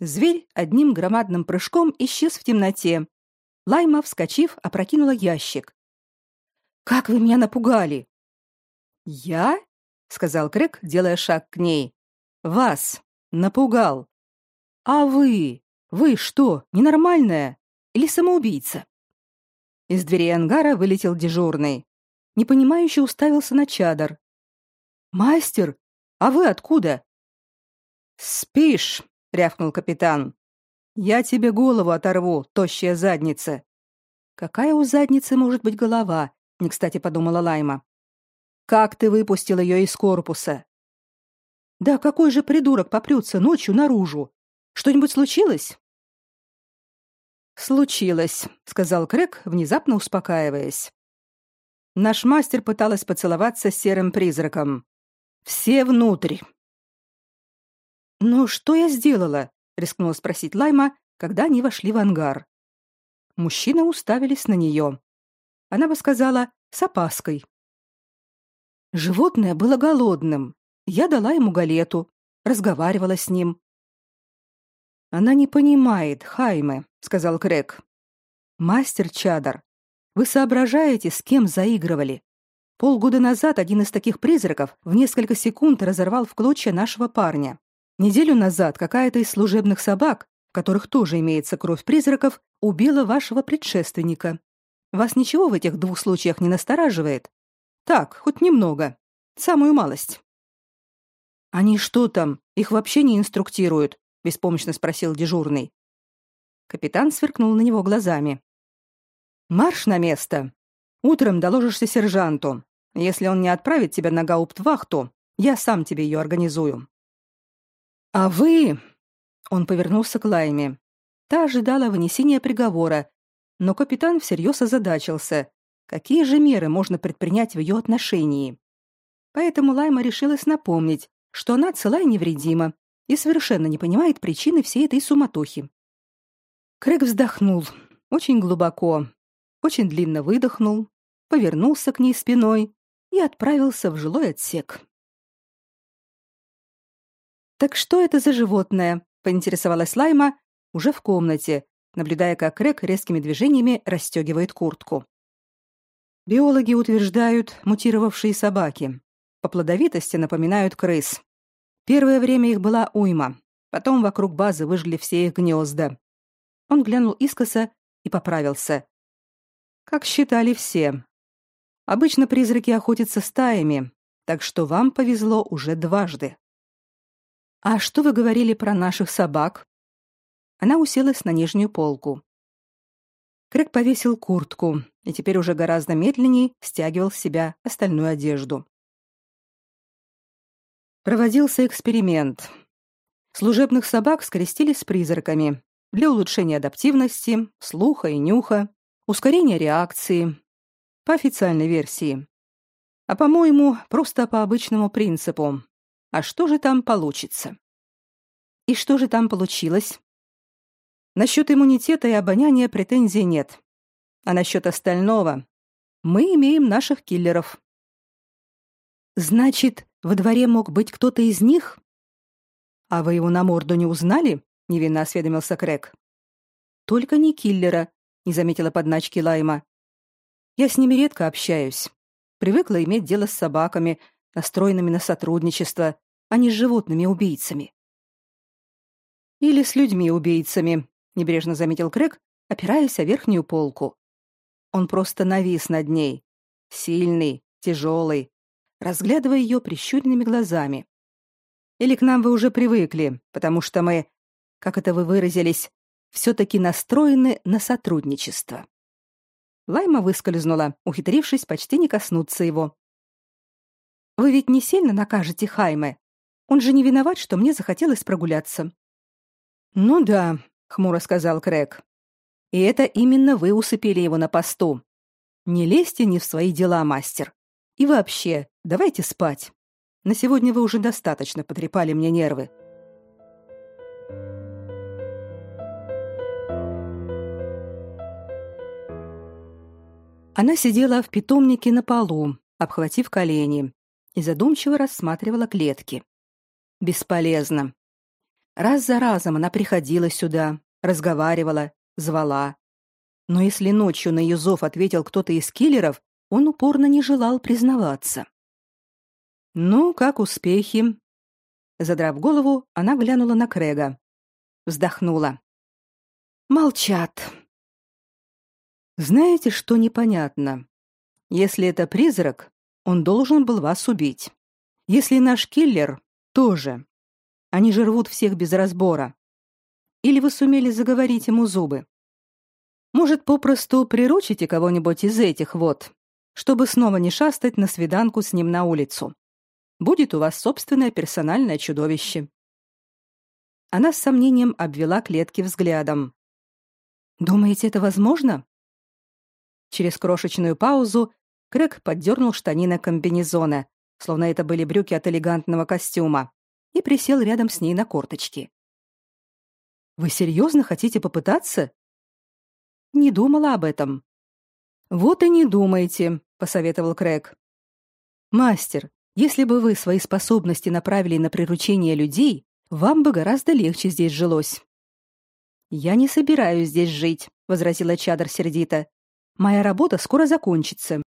Зверь одним громадным прыжком исчез в темноте. Лайма, вскочив, опрокинула ящик. «Как вы меня напугали!» «Я?» — сказал Крэг, делая шаг к ней. «Вас напугал. А вы? Вы что, ненормальная? Или самоубийца?» Из двери ангара вылетел дежурный. Непонимающе уставился на чадр. «Мастер, а вы откуда?» «Спишь», рявкнул капитан. Я тебе голову оторву, тощая задница. Какая у задницы может быть голова? Не кстати подумала Лайма. Как ты выпустил ее из корпуса? Да какой же придурок попрется ночью наружу? Что-нибудь случилось? Случилось, сказал Крэк, внезапно успокаиваясь. Наш мастер пыталась поцеловаться с серым призраком. Все внутрь. «Ну, что я сделала?» — рискнула спросить Лайма, когда они вошли в ангар. Мужчины уставились на нее. Она бы сказала «с опаской». Животное было голодным. Я дала ему галету, разговаривала с ним. «Она не понимает, Хайме», — сказал Крэг. «Мастер Чадар, вы соображаете, с кем заигрывали? Полгода назад один из таких призраков в несколько секунд разорвал в клочья нашего парня. Неделю назад какая-то из служебных собак, в которых тоже имеется кровь призраков, убила вашего предшественника. Вас ничего в этих двух случаях не настораживает? Так, хоть немного. Самую малость. Они что там? Их вообще не инструктируют, беспомощно спросил дежурный. Капитан сверкнул на него глазами. Марш на место. Утром доложишься сержанту. Если он не отправит тебя на гауптвахту, я сам тебе ее организую. А вы Он повернулся к Лайме. Та ожидала вынесения приговора, но капитан всерьез озадачился, какие же меры можно предпринять в ее отношении. Поэтому Лайма решилась напомнить, что она цела и невредима и совершенно не понимает причины всей этой суматохи. Крэг вздохнул, очень глубоко, очень длинно выдохнул, повернулся к ней спиной и отправился в жилой отсек. Так что это за животное? поинтересовалась Лайма уже в комнате, наблюдая, как Рек резкими движениями расстегивает куртку. Биологи утверждают, мутировавшие собаки. По плодовитости напоминают крыс. Первое время их была уйма. Потом вокруг базы выжгли все их гнезда. Он глянул искоса и поправился. Как считали все. Обычно призраки охотятся стаями, так что вам повезло уже дважды. А что вы говорили про наших собак? Она уселась на нижнюю полку. Крэг повесил куртку и теперь уже гораздо медленнее стягивал с себя остальную одежду. Проводился эксперимент. Служебных собак скрестили с призраками для улучшения адаптивности, слуха и нюха, ускорения реакции. По официальной версии. А по-моему, просто по обычному принципу. А что же там получится? И что же там получилось? Насчет иммунитета и обоняния претензий нет. А насчет остального мы имеем наших киллеров. Значит, во дворе мог быть кто-то из них? А вы его на морду не узнали? невинно осведомился Крэк. Только не киллера, не заметила подначки Лайма. Я с ними редко общаюсь. Привыкла иметь дело с собаками, настроенными на сотрудничество, а не с животными убийцами. Или с людьми-убийцами, небрежно заметил Крэк, опираясь о верхнюю полку. Он просто навис над ней, сильный, тяжелый, разглядывая ее прищуренными глазами. Или к нам вы уже привыкли, потому что мы, как это вы выразились, все-таки настроены на сотрудничество. Лайма выскользнула, ухитрившись почти не коснуться его. Вы ведь не сильно накажете Хайме. Он же не виноват, что мне захотелось прогуляться. Ну да, хмуро сказал Крэк. И это именно вы усыпили его на посту. Не лезьте не в свои дела, мастер. И вообще, давайте спать. На сегодня вы уже достаточно потрепали мне нервы. Она сидела в питомнике на полу, обхватив колени, и задумчиво рассматривала клетки. Бесполезно. Раз за разом она приходила сюда, разговаривала, звала. Но если ночью на ее зов ответил кто-то из киллеров, он упорно не желал признаваться. «Ну, как успехи?» Задрав голову, она глянула на Крега. Вздохнула. «Молчат». «Знаете, что непонятно? Если это призрак, он должен был вас убить. Если наш киллер, тоже. Они же рвут всех без разбора. Или вы сумели заговорить ему зубы? Может, попросту приручите кого-нибудь из этих вот, чтобы снова не шастать на свиданку с ним на улицу. Будет у вас собственное персональное чудовище. Она с сомнением обвела клетки взглядом. Думаете, это возможно? Через крошечную паузу Крэг поддернул штанины комбинезона, словно это были брюки от элегантного костюма, и присел рядом с ней на корточки. Вы серьезно хотите попытаться? Не думала об этом. Вот и не думайте, посоветовал Крэг. Мастер, если бы вы свои способности направили на приручение людей, вам бы гораздо легче здесь жилось. Я не собираюсь здесь жить, возразила Чадр сердито. Моя работа скоро закончится.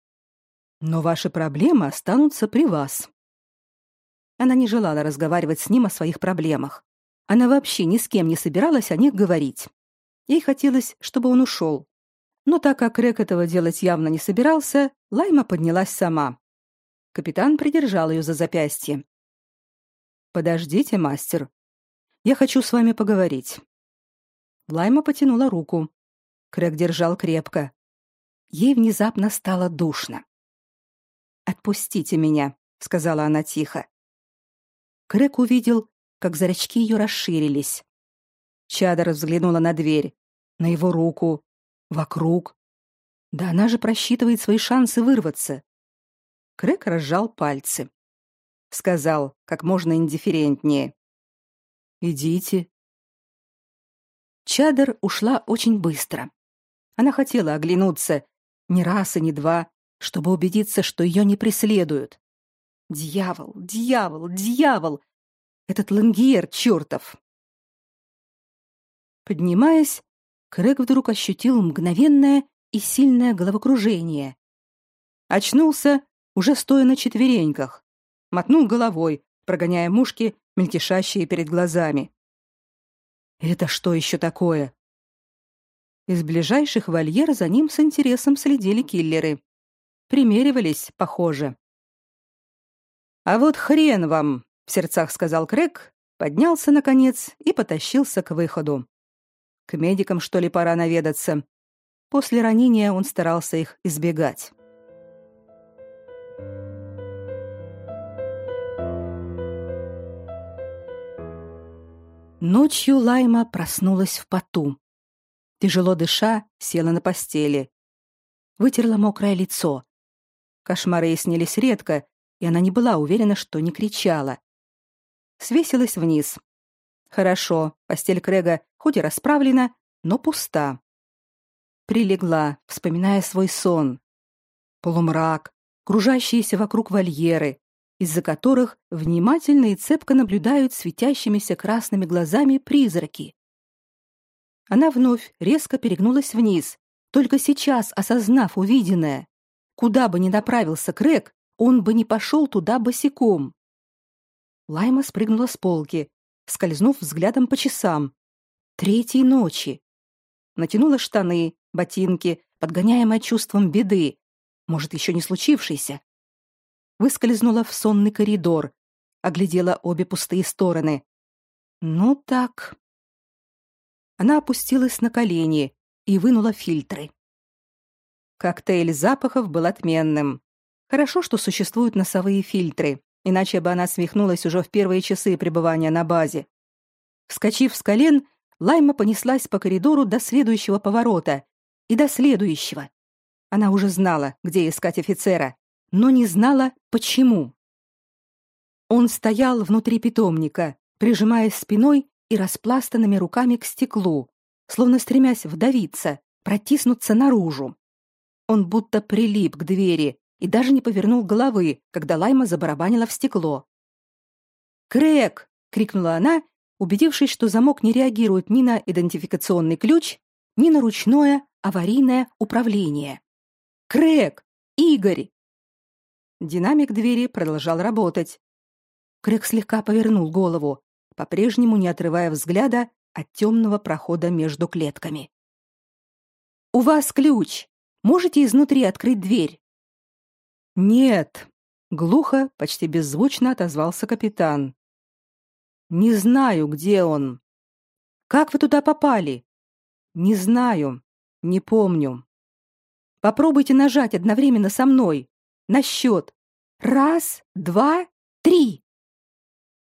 Но ваши проблемы останутся при вас. Она не желала разговаривать с ним о своих проблемах. Она вообще ни с кем не собиралась о них говорить. Ей хотелось, чтобы он ушел. Но так как Рек этого делать явно не собирался, Лайма поднялась сама. Капитан придержал ее за запястье. «Подождите, мастер. Я хочу с вами поговорить». Лайма потянула руку. Крэг держал крепко. Ей внезапно стало душно. «Отпустите меня», — сказала она тихо. Крэг увидел, как зрачки ее расширились. Чадар взглянула на дверь, на его руку, вокруг. Да она же просчитывает свои шансы вырваться. Крэк разжал пальцы. Сказал, как можно индифферентнее. «Идите». Чадар ушла очень быстро. Она хотела оглянуться, не раз и не два, чтобы убедиться, что ее не преследуют. Дьявол, дьявол, дьявол! Этот Лангиер чертов!» Поднимаясь, Крэг вдруг ощутил мгновенное и сильное головокружение. Очнулся, уже стоя на четвереньках, мотнул головой, прогоняя мушки, мельтешащие перед глазами. «Это что еще такое?» Из ближайших вольер за ним с интересом следили киллеры. Примеривались, похоже. «А вот хрен вам!» — в сердцах сказал Крэг, поднялся, наконец, и потащился к выходу. К медикам, что ли, пора наведаться. После ранения он старался их избегать. Ночью Лайма проснулась в поту. Тяжело дыша, села на постели. Вытерла мокрое лицо. Кошмары ей снились редко, и она не была уверена, что не кричала. Свесилась вниз. Хорошо, постель Крэга хоть и расправлена, но пуста. Прилегла, вспоминая свой сон. Полумрак, кружащиеся вокруг вольеры, из-за которых внимательно и цепко наблюдают светящимися красными глазами призраки. Она вновь резко перегнулась вниз, только сейчас осознав увиденное. Куда бы ни направился Крэг, он бы не пошел туда босиком. Лайма спрыгнула с полки, скользнув взглядом по часам. Третьей ночи. Натянула штаны, ботинки, подгоняемая чувством беды, может, еще не случившейся. Выскользнула в сонный коридор, оглядела обе пустые стороны. Ну так. Она опустилась на колени и вынула фильтры. Коктейль запахов был отменным. Хорошо, что существуют носовые фильтры, иначе бы она свихнулась уже в первые часы пребывания на базе. Вскочив с колен, Лайма понеслась по коридору до следующего поворота и до следующего. Она уже знала, где искать офицера, но не знала, почему. Он стоял внутри питомника, прижимаясь спиной и распластанными руками к стеклу, словно стремясь вдавиться, протиснуться наружу. Он будто прилип к двери и даже не повернул головы, когда Лайма забарабанила в стекло. «Крэк!» — крикнула она, убедившись, что замок не реагирует ни на идентификационный ключ, ни на ручное аварийное управление. «Крэк! Игорь!» Динамик двери продолжал работать. Крэк слегка повернул голову, по-прежнему не отрывая взгляда от темного прохода между клетками. «У вас ключ. Можете изнутри открыть дверь?» «Нет», — глухо, почти беззвучно отозвался капитан. «Не знаю, где он». «Как вы туда попали?» «Не знаю. Не помню». «Попробуйте нажать одновременно со мной. На счет. Раз, два, три».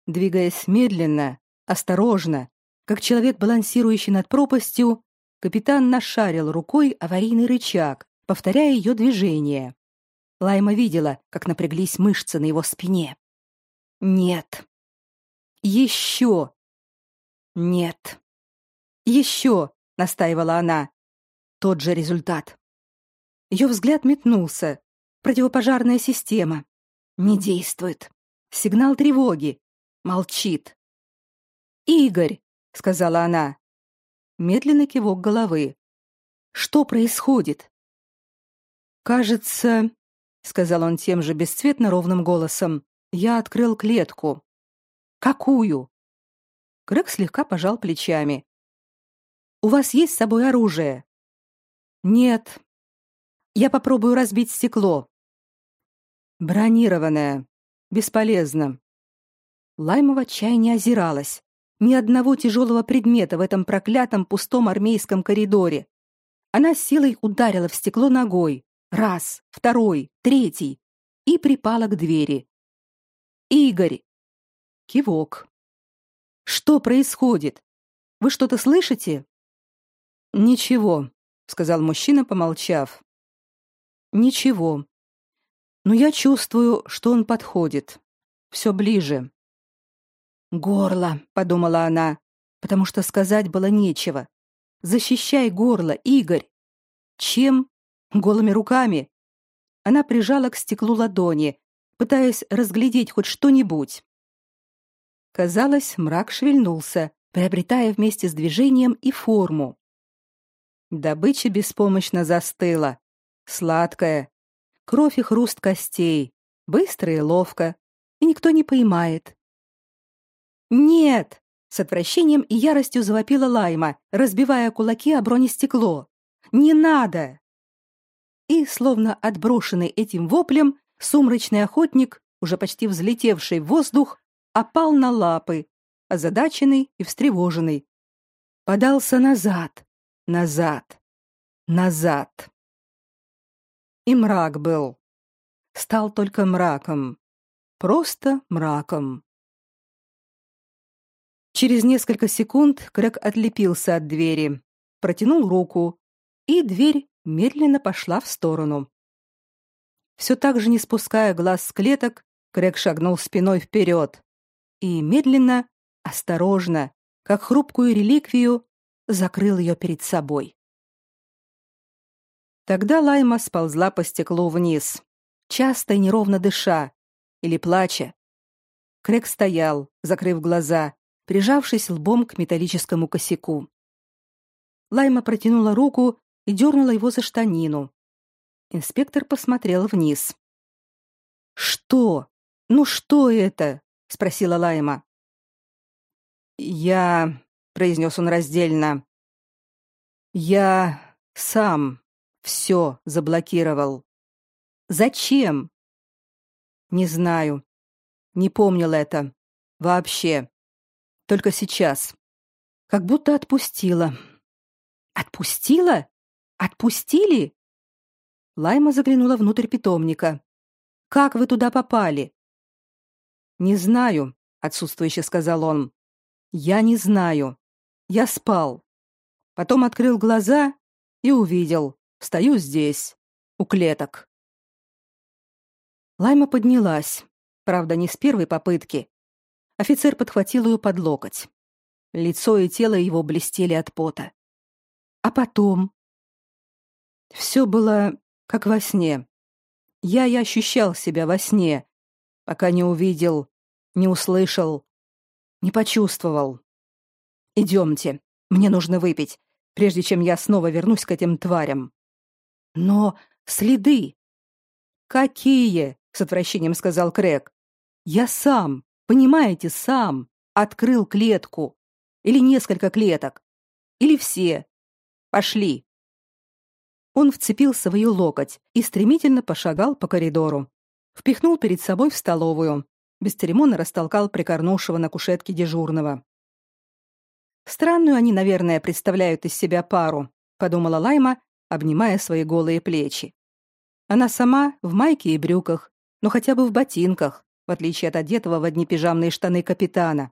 Двигаясь медленно, осторожно, как человек, балансирующий над пропастью, капитан нашарил рукой аварийный рычаг, повторяя ее движение. Лайма видела, как напряглись мышцы на его спине. Нет. Еще. Нет. Еще, настаивала она. Тот же результат. Ее взгляд метнулся. Противопожарная система. Не действует. Сигнал тревоги. Молчит. Игорь, сказала она. Медленный кивок головы. Что происходит? Кажется, сказал он тем же бесцветно ровным голосом. Я открыл клетку. Какую? Грег слегка пожал плечами. У вас есть с собой оружие? Нет. Я попробую разбить стекло. Бронированное. Бесполезно. Лайма в отчаянии озиралась. Ни одного тяжелого предмета в этом проклятом пустом армейском коридоре. Она силой ударила в стекло ногой. Раз, второй, третий. И припала к двери. «Игорь!» Кивок. «Что происходит? Вы что-то слышите?» «Ничего», — сказал мужчина, помолчав. «Ничего. Но я чувствую, что он подходит. Все ближе. Горло, подумала она, потому что сказать было нечего. Защищай горло, Игорь. Чем? Голыми руками. Она прижала к стеклу ладони, пытаясь разглядеть хоть что-нибудь. Казалось, мрак шевельнулся, приобретая вместе с движением и форму. Добыча беспомощно застыла, сладкая, кровь и хруст костей, быстро и ловко, и никто не поймает. «Нет!» — с отвращением и яростью завопила Лайма, разбивая кулаки о бронестекло. «Не надо!» И, словно отброшенный этим воплем, сумрачный охотник, уже почти взлетевший в воздух, опал на лапы, озадаченный и встревоженный. Подался назад, назад, назад. И мрак был. Стал только мраком. Просто мраком. Через несколько секунд Крэг отлепился от двери, протянул руку, и дверь медленно пошла в сторону. Все так же не спуская глаз с клеток, Крэг шагнул спиной вперед и медленно, осторожно, как хрупкую реликвию, закрыл ее перед собой. Тогда Лайма сползла по стеклу вниз, часто и неровно дыша или плача. Крэг стоял, закрыв глаза, прижавшись лбом к металлическому косяку. Лайма протянула руку и дернула его за штанину. Инспектор посмотрел вниз. «Что? Ну что это?» — спросила Лайма. «Я...» — произнес он раздельно. «Я сам все заблокировал. Зачем? Не знаю. Не помнил это. Вообще. Только сейчас. Как будто отпустила. Отпустила? Отпустили? Лайма заглянула внутрь питомника. Как вы туда попали? Не знаю, отсутствующе сказал он. Я не знаю. Я спал. Потом открыл глаза и увидел. Стою здесь, у клеток. Лайма поднялась, правда, не с первой попытки. Офицер подхватил ее под локоть. Лицо и тело его блестели от пота. А потом все было как во сне. Я и ощущал себя во сне, пока не увидел, не услышал, не почувствовал. Идемте, мне нужно выпить, прежде чем я снова вернусь к этим тварям. Но следы. Какие? с отвращением сказал Крэг. Я сам, понимаете, сам открыл клетку или несколько клеток, или все. Пошли. Он вцепился в ее локоть и стремительно пошагал по коридору. Впихнул перед собой в столовую. Бесцеремонно растолкал прикорнувшего на кушетке дежурного. Странную они, наверное, представляют из себя пару, подумала Лайма обнимая свои голые плечи. Она сама в майке и брюках, но хотя бы в ботинках, в отличие от одетого в одни пижамные штаны капитана.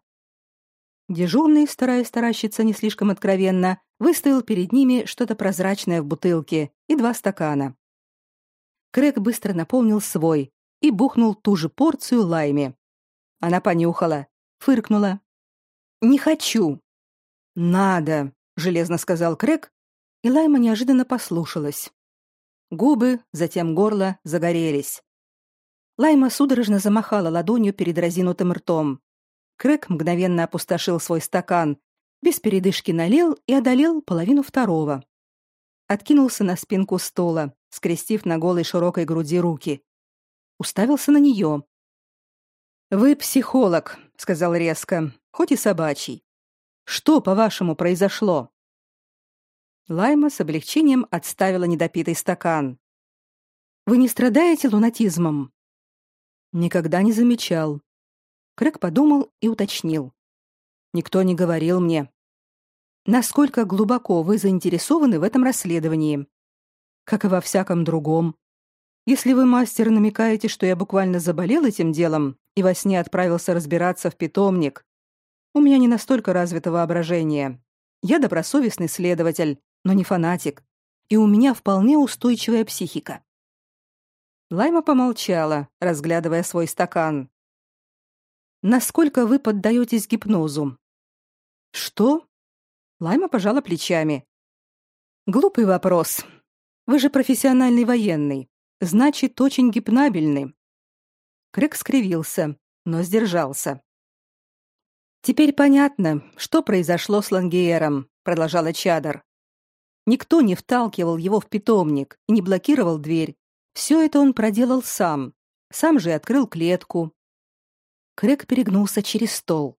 Дежурный, стараясь таращиться не слишком откровенно, выставил перед ними что-то прозрачное в бутылке и два стакана. Крэг быстро наполнил свой и бухнул ту же порцию лайме. Она понюхала, фыркнула. «Не хочу». «Надо», — железно сказал Крэг и Лайма неожиданно послушалась. Губы, затем горло загорелись. Лайма судорожно замахала ладонью перед разинутым ртом. Крэк мгновенно опустошил свой стакан, без передышки налил и одолел половину второго. Откинулся на спинку стола, скрестив на голой широкой груди руки. Уставился на нее. «Вы психолог», — сказал резко, — «хоть и собачий. Что, по-вашему, произошло?» Лайма с облегчением отставила недопитый стакан. Вы не страдаете лунатизмом? Никогда не замечал. Крэк подумал и уточнил. Никто не говорил мне. Насколько глубоко вы заинтересованы в этом расследовании? Как и во всяком другом. Если вы, мастер, намекаете, что я буквально заболел этим делом и во сне отправился разбираться в питомник, у меня не настолько развито воображение. Я добросовестный следователь, но не фанатик, и у меня вполне устойчивая психика. Лайма помолчала, разглядывая свой стакан. Насколько вы поддаетесь гипнозу? Что? Лайма пожала плечами. Глупый вопрос. Вы же профессиональный военный, значит, очень гипнабельный. Крик скривился, но сдержался. Теперь понятно, что произошло с Лангеером, продолжала Чадар. Никто не вталкивал его в питомник и не блокировал дверь. Все это он проделал сам. Сам же открыл клетку. Крэг перегнулся через стол.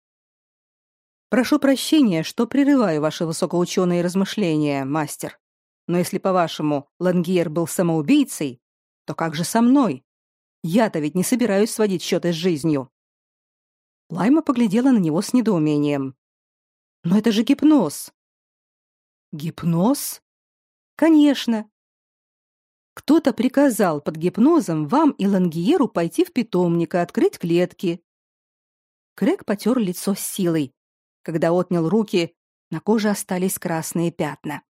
Прошу прощения, что прерываю ваши высокоученые размышления, мастер. Но если по-вашему Лангиер был самоубийцей, то как же со мной? Я-то ведь не собираюсь сводить счеты с жизнью. Лайма поглядела на него с недоумением. Но это же гипноз. Гипноз? Конечно. Кто-то приказал под гипнозом вам и Лангиеру пойти в питомник и открыть клетки. Крэг потер лицо силой. Когда отнял руки, на коже остались красные пятна.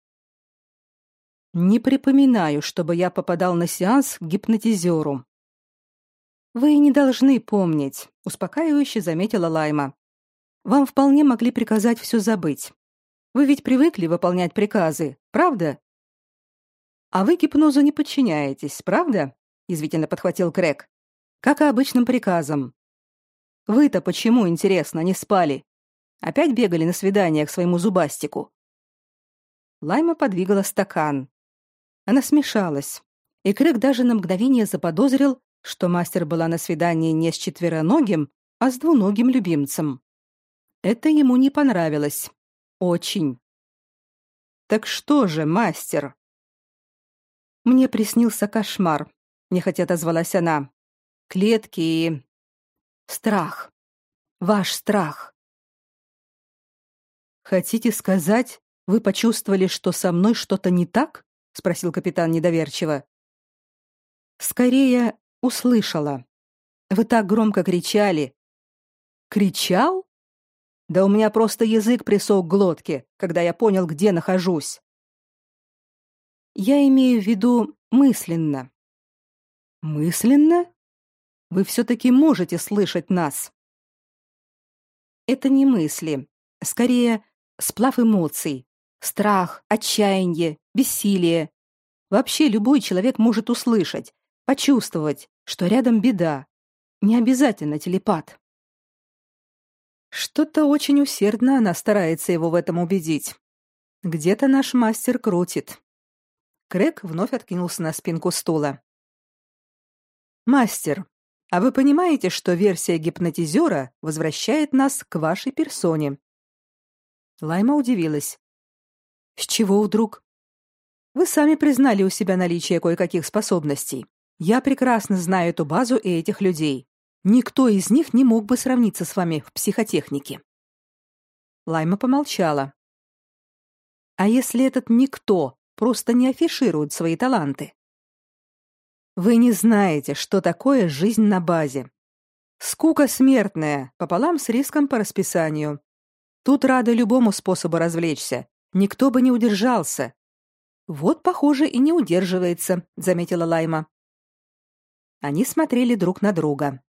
Не припоминаю, чтобы я попадал на сеанс к гипнотизеру. Вы не должны помнить, успокаивающе заметила Лайма. Вам вполне могли приказать все забыть. Вы ведь привыкли выполнять приказы, правда? А вы гипнозу не подчиняетесь, правда? извитильно подхватил Крэк. Как и обычным приказам. Вы-то почему, интересно, не спали? Опять бегали на свидание к своему зубастику? Лайма подвигала стакан. Она смешалась, и Крэг даже на мгновение заподозрил, что мастер была на свидании не с четвероногим, а с двуногим любимцем. Это ему не понравилось. Очень. Так что же, мастер? Мне приснился кошмар, нехотя отозвалась она. Клетки и страх. Ваш страх. Хотите сказать, вы почувствовали, что со мной что-то не так? спросил капитан недоверчиво. Скорее, услышала. Вы так громко кричали. Кричал? Да у меня просто язык присох к глотке, когда я понял, где нахожусь. Я имею в виду мысленно. Мысленно? Вы все таки можете слышать нас. Это не мысли, скорее сплав эмоций, страх, отчаяние, бессилие. Вообще любой человек может услышать, почувствовать, что рядом беда. Не обязательно телепат. Что-то очень усердно она старается его в этом убедить. Где-то наш мастер крутит. Крэк вновь откинулся на спинку стула. Мастер, а вы понимаете, что версия гипнотизера возвращает нас к вашей персоне? Лайма удивилась. С чего вдруг? Вы сами признали у себя наличие кое-каких способностей. Я прекрасно знаю эту базу и этих людей. Никто из них не мог бы сравниться с вами в психотехнике. Лайма помолчала. А если этот никто просто не афиширует свои таланты? Вы не знаете, что такое жизнь на базе. Скука смертная, пополам с риском по расписанию. Тут рады любому способу развлечься. Никто бы не удержался. Вот, похоже, и не удерживается, заметила Лайма. Они смотрели друг на друга.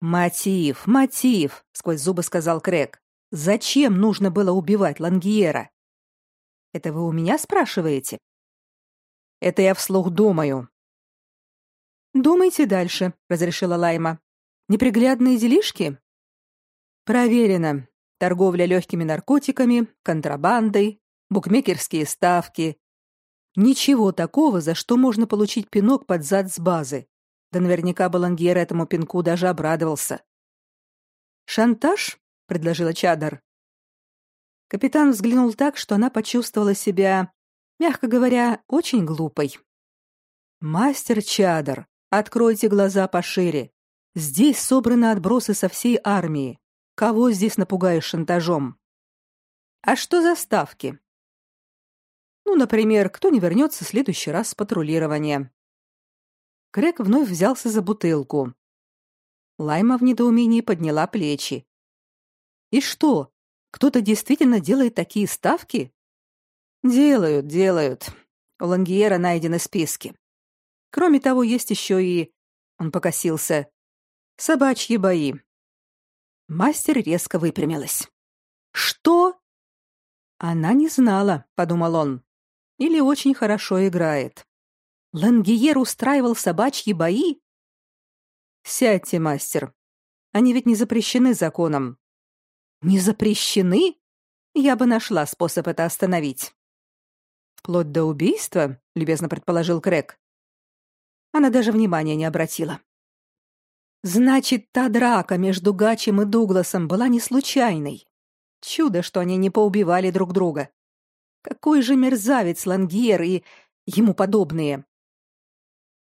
Мотив, мотив, сквозь зубы сказал Крэк. Зачем нужно было убивать Лангиера? Это вы у меня спрашиваете? Это я вслух думаю. Думайте дальше, разрешила Лайма. Неприглядные делишки? Проверено. Торговля легкими наркотиками, контрабандой, букмекерские ставки. Ничего такого, за что можно получить пинок под зад с базы. Да наверняка Балангьер этому пинку даже обрадовался. «Шантаж?» — предложила Чадар. Капитан взглянул так, что она почувствовала себя, мягко говоря, очень глупой. «Мастер Чадар, откройте глаза пошире. Здесь собраны отбросы со всей армии. Кого здесь напугаешь шантажом?» «А что за ставки?» «Ну, например, кто не вернется в следующий раз с патрулирования. Крэг вновь взялся за бутылку. Лайма в недоумении подняла плечи. И что? Кто-то действительно делает такие ставки? Делают, делают. У Лангиера найдены списки. Кроме того, есть еще и он покосился. Собачьи бои. Мастер резко выпрямилась. Что? Она не знала, подумал он. Или очень хорошо играет. Лангиер устраивал собачьи бои? Сядьте, мастер. Они ведь не запрещены законом. Не запрещены? Я бы нашла способ это остановить. Вплоть до убийства, любезно предположил Крэк. Она даже внимания не обратила. Значит, та драка между Гачем и Дугласом была не случайной. Чудо, что они не поубивали друг друга. Какой же мерзавец Лангьер и ему подобные.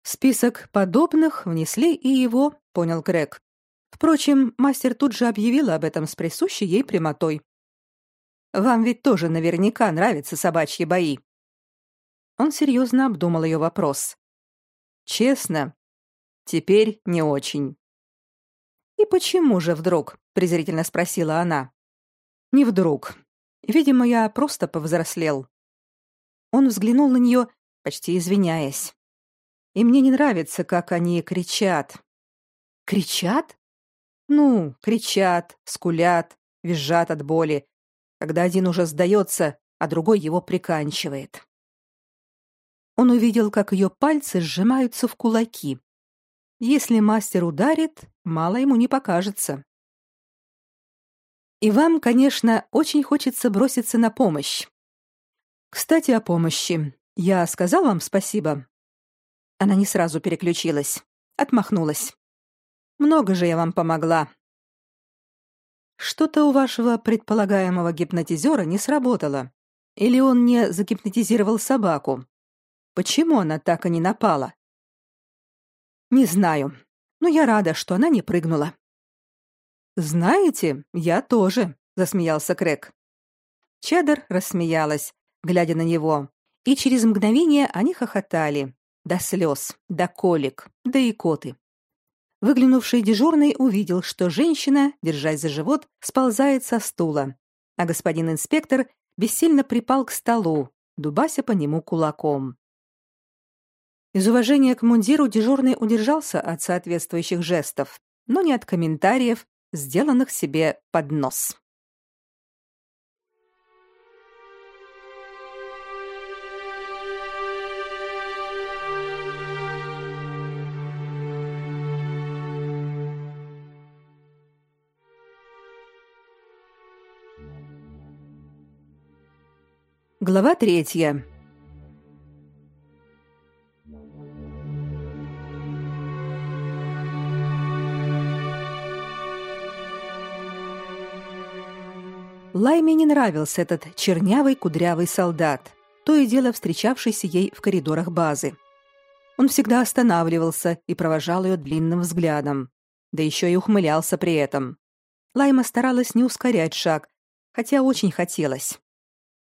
В список подобных внесли и его, понял Грег. Впрочем, мастер тут же объявил об этом с присущей ей прямотой. Вам ведь тоже наверняка нравятся собачьи бои. Он серьезно обдумал ее вопрос. Честно, теперь не очень. И почему же вдруг? презрительно спросила она. Не вдруг. Видимо, я просто повзрослел. Он взглянул на нее, почти извиняясь. И мне не нравится, как они кричат. Кричат? Ну, кричат, скулят, визжат от боли, когда один уже сдается, а другой его приканчивает. Он увидел, как ее пальцы сжимаются в кулаки. Если мастер ударит, мало ему не покажется. И вам, конечно, очень хочется броситься на помощь. Кстати, о помощи. Я сказал вам спасибо. Она не сразу переключилась, отмахнулась. Много же я вам помогла. Что-то у вашего предполагаемого гипнотизера не сработало. Или он не загипнотизировал собаку? Почему она так и не напала? Не знаю, но я рада, что она не прыгнула. Знаете, я тоже, засмеялся Крэк. Чеддер рассмеялась, глядя на него, и через мгновение они хохотали до слез, до колик, до икоты. Выглянувший дежурный увидел, что женщина, держась за живот, сползает со стула, а господин инспектор бессильно припал к столу, дубася по нему кулаком. Из уважения к мундиру дежурный удержался от соответствующих жестов, но не от комментариев, сделанных себе под нос. Глава третья. Лайме не нравился этот чернявый кудрявый солдат, то и дело встречавшийся ей в коридорах базы. Он всегда останавливался и провожал ее длинным взглядом, да еще и ухмылялся при этом. Лайма старалась не ускорять шаг, хотя очень хотелось.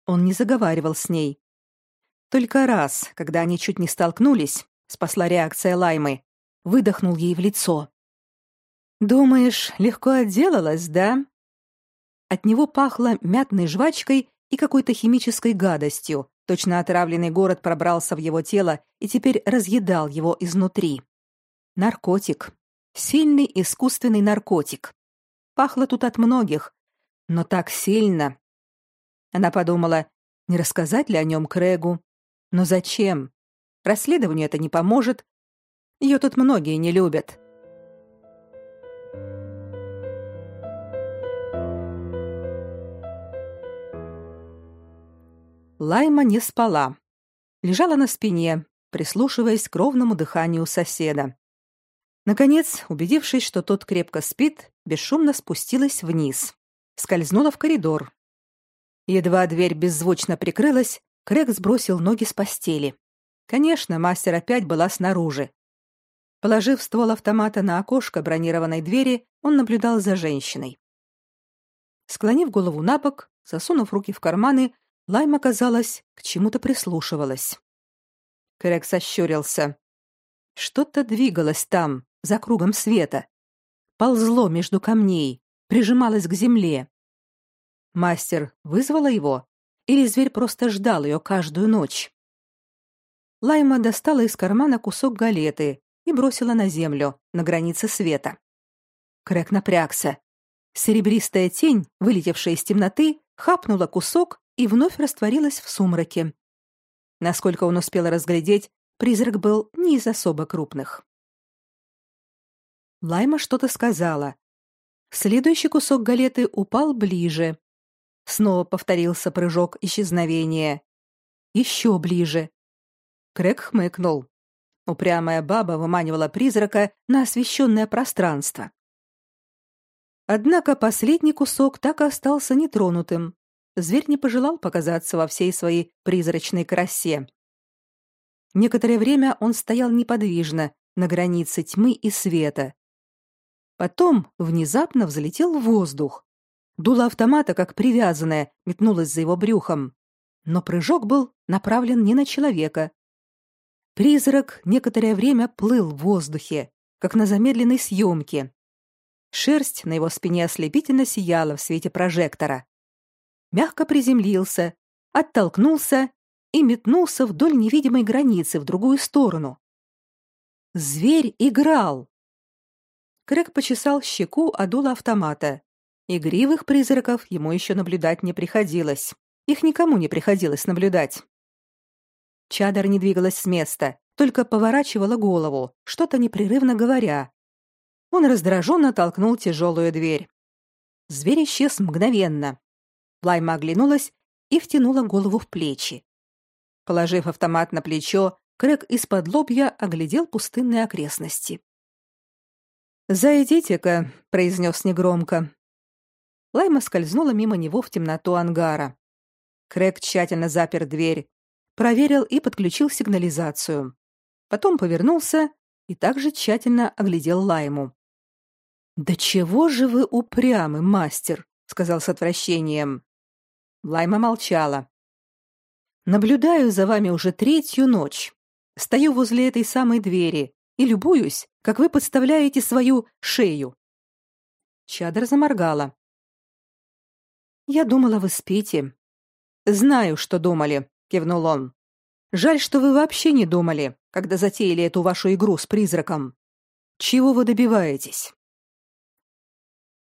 Он не заговаривал с ней. Только раз, когда они чуть не столкнулись, спасла реакция Лаймы, выдохнул ей в лицо. «Думаешь, легко отделалась, да?» От него пахло мятной жвачкой и какой-то химической гадостью. Точно отравленный город пробрался в его тело и теперь разъедал его изнутри. Наркотик. Сильный искусственный наркотик. Пахло тут от многих, но так сильно. Она подумала, не рассказать ли о нем Крэгу. Но зачем? Расследованию это не поможет. Ее тут многие не любят. Лайма не спала. Лежала на спине, прислушиваясь к ровному дыханию соседа. Наконец, убедившись, что тот крепко спит, бесшумно спустилась вниз. Скользнула в коридор. Едва дверь беззвучно прикрылась, Крэг сбросил ноги с постели. Конечно, мастер опять была снаружи. Положив ствол автомата на окошко бронированной двери, он наблюдал за женщиной. Склонив голову на бок, засунув руки в карманы, Лайма, казалось, к чему-то прислушивалась. Крэг сощурился. Что-то двигалось там, за кругом света. Ползло между камней, прижималось к земле. Мастер вызвала его, или зверь просто ждал ее каждую ночь? Лайма достала из кармана кусок галеты и бросила на землю, на границе света. Крэг напрягся. Серебристая тень, вылетевшая из темноты, хапнула кусок и вновь растворилась в сумраке. Насколько он успел разглядеть, призрак был не из особо крупных. Лайма что-то сказала. Следующий кусок галеты упал ближе. Снова повторился прыжок исчезновения. Еще ближе. Крэг хмыкнул. Упрямая баба выманивала призрака на освещенное пространство. Однако последний кусок так и остался нетронутым зверь не пожелал показаться во всей своей призрачной красе. Некоторое время он стоял неподвижно на границе тьмы и света. Потом внезапно взлетел в воздух. Дуло автомата, как привязанное, метнулось за его брюхом. Но прыжок был направлен не на человека. Призрак некоторое время плыл в воздухе, как на замедленной съемке. Шерсть на его спине ослепительно сияла в свете прожектора мягко приземлился, оттолкнулся и метнулся вдоль невидимой границы в другую сторону. Зверь играл. Крэг почесал щеку о автомата. Игривых призраков ему еще наблюдать не приходилось. Их никому не приходилось наблюдать. Чадар не двигалась с места, только поворачивала голову, что-то непрерывно говоря. Он раздраженно толкнул тяжелую дверь. Зверь исчез мгновенно. Лайма оглянулась и втянула голову в плечи. Положив автомат на плечо, Крэг из-под лобья оглядел пустынные окрестности. «Зайдите-ка», — произнес негромко. Лайма скользнула мимо него в темноту ангара. Крэг тщательно запер дверь, проверил и подключил сигнализацию. Потом повернулся и также тщательно оглядел Лайму. «Да чего же вы упрямый, мастер?» — сказал с отвращением. Лайма молчала. «Наблюдаю за вами уже третью ночь. Стою возле этой самой двери и любуюсь, как вы подставляете свою шею». Чадр заморгала. «Я думала, вы спите». «Знаю, что думали», — кивнул он. «Жаль, что вы вообще не думали, когда затеяли эту вашу игру с призраком. Чего вы добиваетесь?»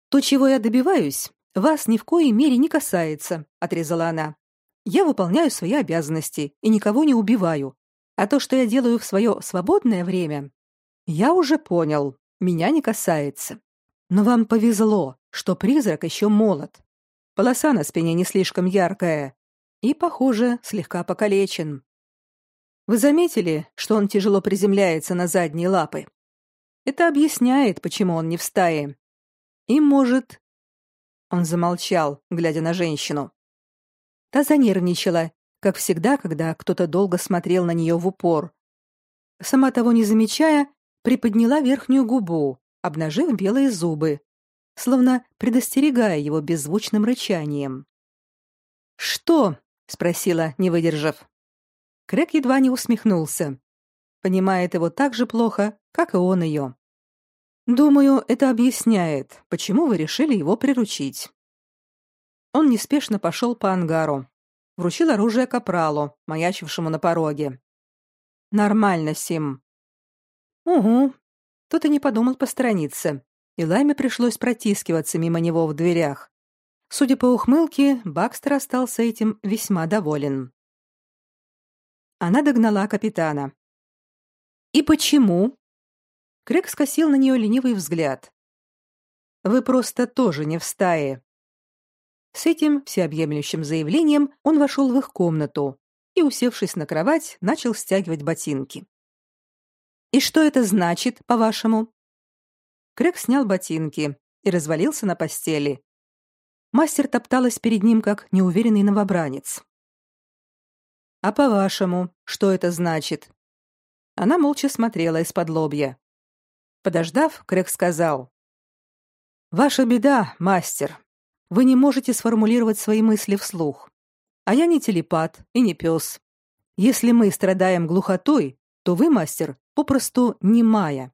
«То, чего я добиваюсь, вас ни в коей мере не касается», — отрезала она. «Я выполняю свои обязанности и никого не убиваю. А то, что я делаю в свое свободное время, я уже понял, меня не касается. Но вам повезло, что призрак еще молод. Полоса на спине не слишком яркая и, похоже, слегка покалечен. Вы заметили, что он тяжело приземляется на задние лапы? Это объясняет, почему он не в стае. И, может... Он замолчал, глядя на женщину. Та занервничала, как всегда, когда кто-то долго смотрел на нее в упор. Сама того не замечая, приподняла верхнюю губу, обнажив белые зубы, словно предостерегая его беззвучным рычанием. «Что?» — спросила, не выдержав. Крэг едва не усмехнулся. Понимает его так же плохо, как и он ее. «Думаю, это объясняет, почему вы решили его приручить». Он неспешно пошел по ангару. Вручил оружие капралу, маячившему на пороге. «Нормально, Сим». «Угу». Тут и не подумал посторониться и Лайме пришлось протискиваться мимо него в дверях. Судя по ухмылке, Бакстер остался этим весьма доволен. Она догнала капитана. «И почему?» Крэг скосил на нее ленивый взгляд. «Вы просто тоже не в стае». С этим всеобъемлющим заявлением он вошел в их комнату и, усевшись на кровать, начал стягивать ботинки. «И что это значит, по-вашему?» Крэг снял ботинки и развалился на постели. Мастер топталась перед ним, как неуверенный новобранец. «А по-вашему, что это значит?» Она молча смотрела из-под лобья. Подождав, Крэг сказал. «Ваша беда, мастер. Вы не можете сформулировать свои мысли вслух. А я не телепат и не пес. Если мы страдаем глухотой, то вы, мастер, попросту немая.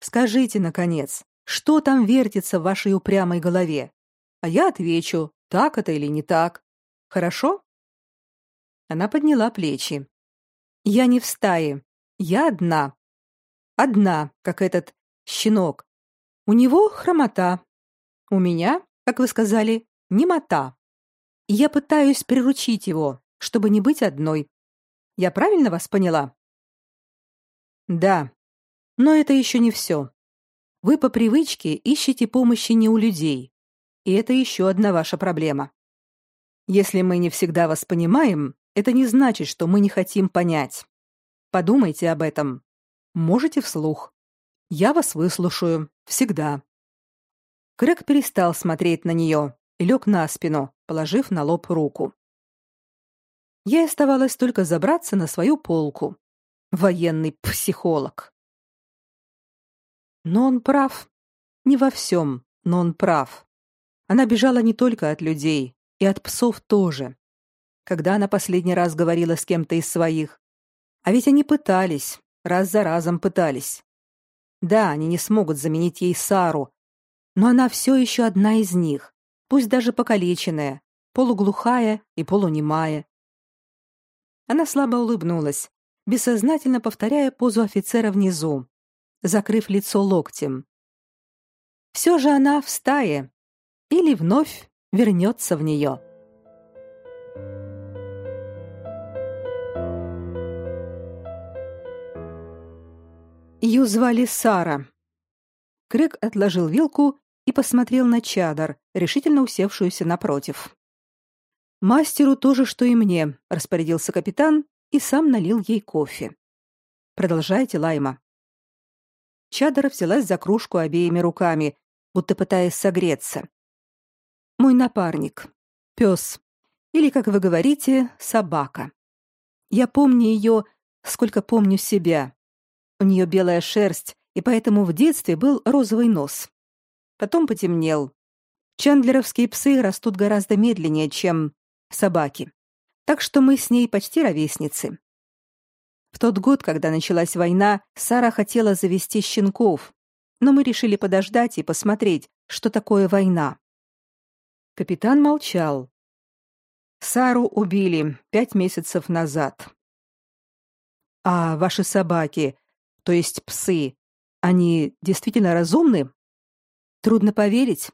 Скажите, наконец, что там вертится в вашей упрямой голове? А я отвечу, так это или не так. Хорошо? Она подняла плечи. Я не в стае. Я одна. Одна, как этот щенок. У него хромота. У меня, как вы сказали, немота. И я пытаюсь приручить его, чтобы не быть одной. Я правильно вас поняла? Да, но это еще не все. Вы по привычке ищете помощи не у людей. И это еще одна ваша проблема. Если мы не всегда вас понимаем, это не значит, что мы не хотим понять. Подумайте об этом. Можете вслух. Я вас выслушаю. Всегда. Крэг перестал смотреть на нее и лег на спину, положив на лоб руку. Ей оставалось только забраться на свою полку. Военный психолог. Но он прав. Не во всем, но он прав. Она бежала не только от людей, и от псов тоже. Когда она последний раз говорила с кем-то из своих? А ведь они пытались, раз за разом пытались. Да, они не смогут заменить ей Сару, но она все еще одна из них, пусть даже покалеченная, полуглухая и полунемая. Она слабо улыбнулась, бессознательно повторяя позу офицера внизу, закрыв лицо локтем. Все же она в стае или вновь вернется в нее. Ее звали Сара. Крэг отложил вилку и посмотрел на чадр, решительно усевшуюся напротив. Мастеру тоже, что и мне, распорядился капитан и сам налил ей кофе. Продолжайте, Лайма. Чадр взялась за кружку обеими руками, будто пытаясь согреться. Мой напарник, пес, или, как вы говорите, собака. Я помню ее, сколько помню себя. У нее белая шерсть, и поэтому в детстве был розовый нос. Потом потемнел. Чандлеровские псы растут гораздо медленнее, чем собаки. Так что мы с ней почти ровесницы. В тот год, когда началась война, Сара хотела завести щенков, но мы решили подождать и посмотреть, что такое война. Капитан молчал. Сару убили пять месяцев назад. А ваши собаки, то есть псы, они действительно разумны? Трудно поверить.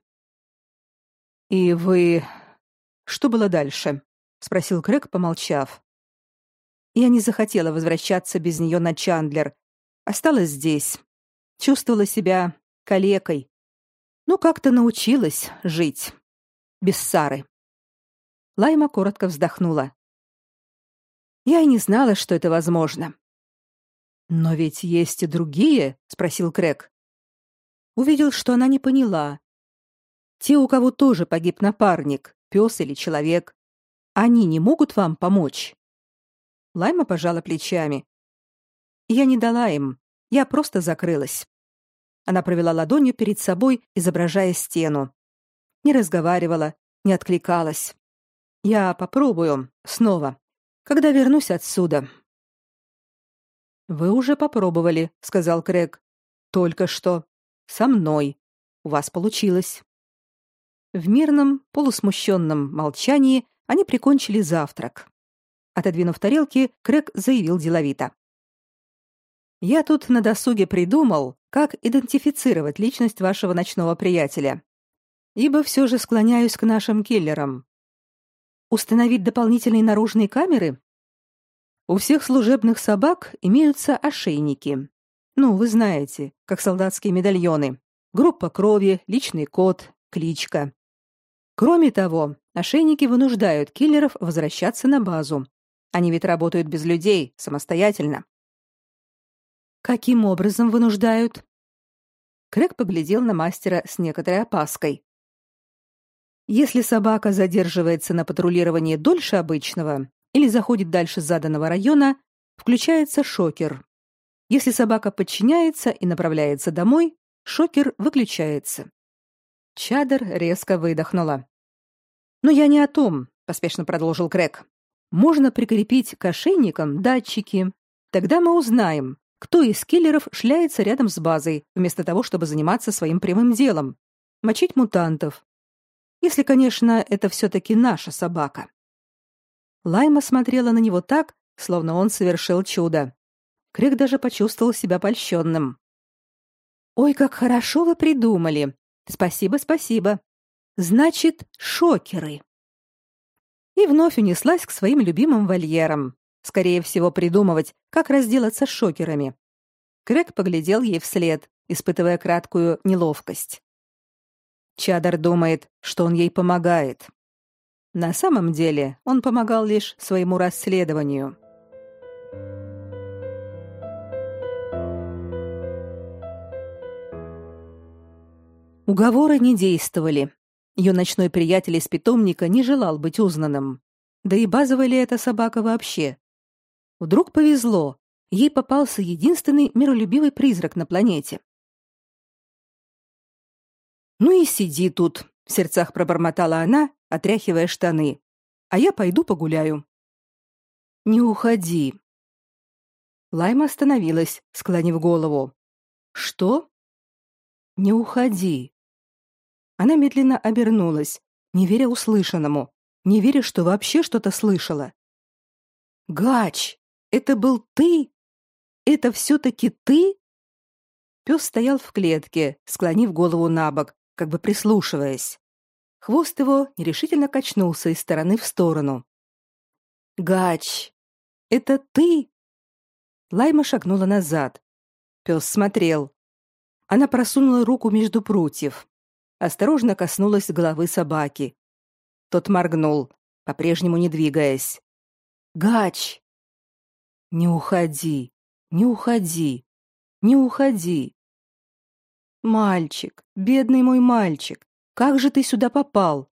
И вы что было дальше? спросил Крэк, помолчав. Я не захотела возвращаться без нее на Чандлер. Осталась здесь. Чувствовала себя калекой. Ну как-то научилась жить без Сары. Лайма коротко вздохнула. Я и не знала, что это возможно. Но ведь есть и другие, спросил Крэк. Увидел, что она не поняла. Те, у кого тоже погиб напарник, пес или человек, они не могут вам помочь. Лайма пожала плечами. Я не дала им, я просто закрылась. Она провела ладонью перед собой, изображая стену. Не разговаривала, не откликалась. Я попробую снова, когда вернусь отсюда. Вы уже попробовали, сказал Крэг. Только что со мной. У вас получилось. В мирном, полусмущенном молчании они прикончили завтрак. Отодвинув тарелки, Крэг заявил деловито: "Я тут на досуге придумал, как идентифицировать личность вашего ночного приятеля. Ибо все же склоняюсь к нашим киллерам. Установить дополнительные наружные камеры? У всех служебных собак имеются ошейники. Ну, вы знаете, как солдатские медальоны. Группа крови, личный код, кличка. Кроме того, ошейники вынуждают киллеров возвращаться на базу. Они ведь работают без людей, самостоятельно. Каким образом вынуждают? Крэг поглядел на мастера с некоторой опаской. Если собака задерживается на патрулировании дольше обычного или заходит дальше заданного района, включается шокер. Если собака подчиняется и направляется домой, шокер выключается. Чадер резко выдохнула. Но я не о том, поспешно продолжил Крэг. Можно прикрепить к ошейникам датчики. Тогда мы узнаем, кто из киллеров шляется рядом с базой, вместо того, чтобы заниматься своим прямым делом мочить мутантов. Если, конечно, это все таки наша собака. Лайма смотрела на него так, словно он совершил чудо. Крик даже почувствовал себя польщенным. Ой, как хорошо вы придумали. Спасибо, спасибо. Значит, шокеры. И вновь унеслась к своим любимым вольерам, скорее всего, придумывать, как разделаться с шокерами. Крэг поглядел ей вслед, испытывая краткую неловкость. Чадар думает, что он ей помогает. На самом деле, он помогал лишь своему расследованию. Уговоры не действовали. Ее ночной приятель из питомника не желал быть узнанным. Да и базовая ли эта собака вообще? Вдруг повезло. Ей попался единственный миролюбивый призрак на планете. Ну и сиди тут, в сердцах пробормотала она, отряхивая штаны. А я пойду погуляю. Не уходи. Лайма остановилась, склонив голову. Что? Не уходи. Она медленно обернулась, не веря услышанному, не веря, что вообще что-то слышала. Гач, это был ты? Это все-таки ты? Пес стоял в клетке, склонив голову на бок, как бы прислушиваясь. Хвост его нерешительно качнулся из стороны в сторону. Гач, это ты? Лайма шагнула назад. Пес смотрел. Она просунула руку между прутьев, осторожно коснулась головы собаки. Тот моргнул, по-прежнему не двигаясь. Гач. Не уходи. Не уходи. Не уходи. Мальчик, бедный мой мальчик, как же ты сюда попал?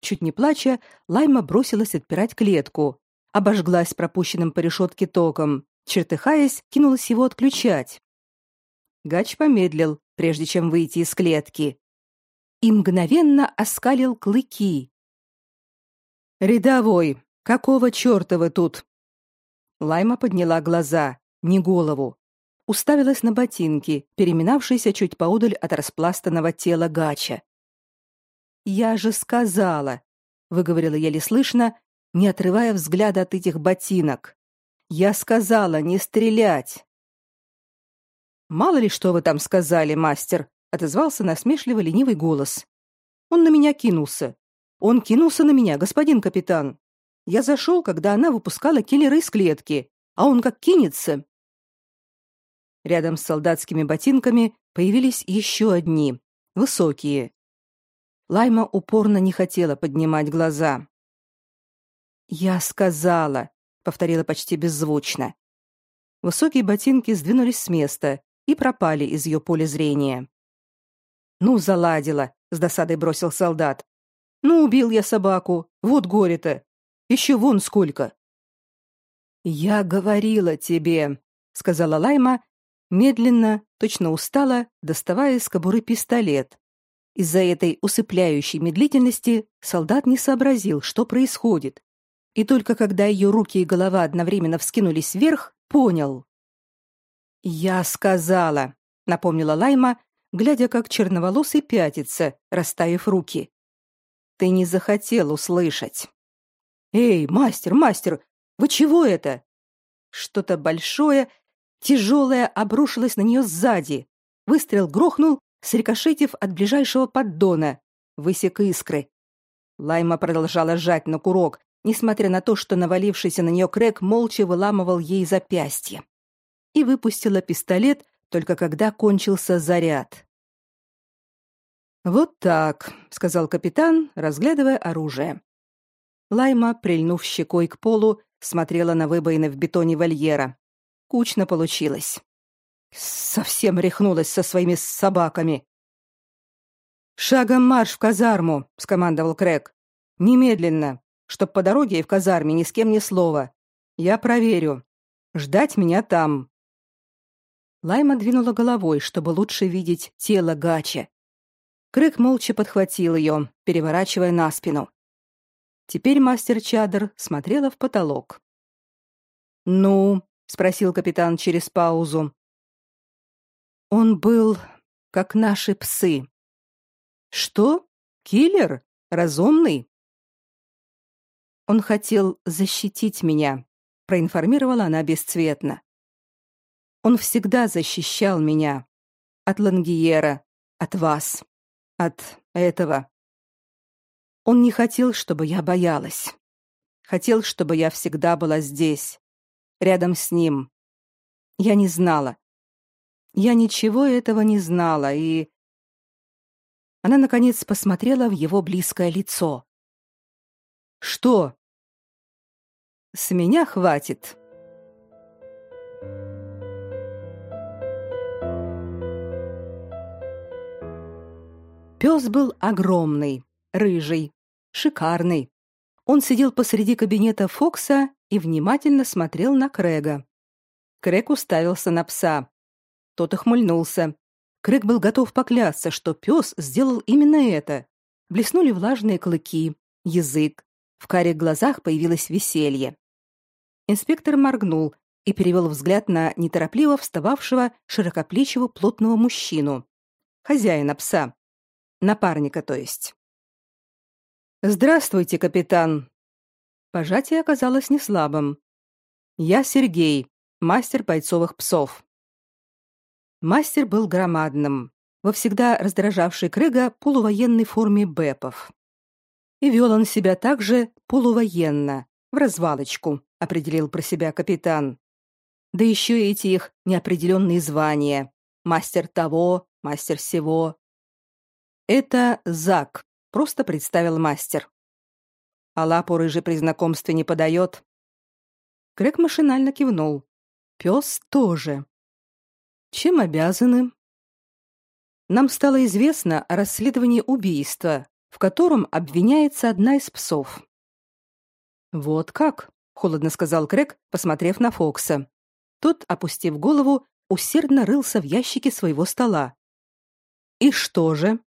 Чуть не плача, Лайма бросилась отпирать клетку, обожглась пропущенным по решетке током, чертыхаясь, кинулась его отключать. Гач помедлил, прежде чем выйти из клетки, и мгновенно оскалил клыки. Рядовой, какого чёрта вы тут? Лайма подняла глаза, не голову, уставилась на ботинки, переминавшиеся чуть поодаль от распластанного тела Гача. Я же сказала, выговорила еле слышно, не отрывая взгляда от этих ботинок. Я сказала не стрелять. Мало ли что вы там сказали, мастер, отозвался насмешливо ленивый голос. Он на меня кинулся. Он кинулся на меня, господин капитан. Я зашел, когда она выпускала киллера из клетки, а он как кинется. Рядом с солдатскими ботинками появились еще одни, высокие, Лайма упорно не хотела поднимать глаза. «Я сказала», — повторила почти беззвучно. Высокие ботинки сдвинулись с места и пропали из ее поля зрения. «Ну, заладила», — с досадой бросил солдат. «Ну, убил я собаку. Вот горе-то. Еще вон сколько». «Я говорила тебе», — сказала Лайма, медленно, точно устала, доставая из кобуры пистолет, из-за этой усыпляющей медлительности солдат не сообразил, что происходит. И только когда ее руки и голова одновременно вскинулись вверх, понял. «Я сказала», — напомнила Лайма, глядя, как черноволосый пятится, расставив руки. «Ты не захотел услышать». «Эй, мастер, мастер, вы чего это?» Что-то большое, тяжелое обрушилось на нее сзади. Выстрел грохнул, срикошетив от ближайшего поддона, высек искры. Лайма продолжала жать на курок, несмотря на то, что навалившийся на нее Крэк молча выламывал ей запястье. И выпустила пистолет только когда кончился заряд. «Вот так», — сказал капитан, разглядывая оружие. Лайма, прильнув щекой к полу, смотрела на выбоины в бетоне вольера. Кучно получилось. Совсем рехнулась со своими собаками. Шагом марш в казарму, скомандовал Крэк. Немедленно, чтоб по дороге и в казарме ни с кем ни слова. Я проверю. Ждать меня там. Лайма двинула головой, чтобы лучше видеть тело Гача. Крэк молча подхватил ее, переворачивая на спину. Теперь мастер Чадр смотрела в потолок. «Ну?» — спросил капитан через паузу. Он был как наши псы. Что? Киллер? Разумный? Он хотел защитить меня, проинформировала она бесцветно. Он всегда защищал меня от Лангиера, от вас, от этого. Он не хотел, чтобы я боялась. Хотел, чтобы я всегда была здесь, рядом с ним. Я не знала, я ничего этого не знала и Она наконец посмотрела в его близкое лицо. Что? С меня хватит. Пес был огромный, рыжий, шикарный. Он сидел посреди кабинета Фокса и внимательно смотрел на Крэга. Крэг уставился на пса. Тот охмыльнулся. Крэг был готов поклясться, что пес сделал именно это. Блеснули влажные клыки, язык. В карих глазах появилось веселье. Инспектор моргнул и перевел взгляд на неторопливо встававшего широкоплечего плотного мужчину. Хозяина пса. Напарника, то есть. «Здравствуйте, капитан!» Пожатие оказалось не слабым. Я Сергей, мастер бойцовых псов. Мастер был громадным, во всегда раздражавшей Крэга полувоенной форме бэпов. И вел он себя также полувоенно, в развалочку, определил про себя капитан. Да еще и эти их неопределенные звания. Мастер того, мастер сего. Это Зак, просто представил мастер. А лапу рыжий при знакомстве не подает. Крэг машинально кивнул. Пес тоже. Чем обязаны? Нам стало известно о расследовании убийства, в котором обвиняется одна из псов. Вот как, холодно сказал Крэг, посмотрев на Фокса. Тот, опустив голову, усердно рылся в ящике своего стола. И что же?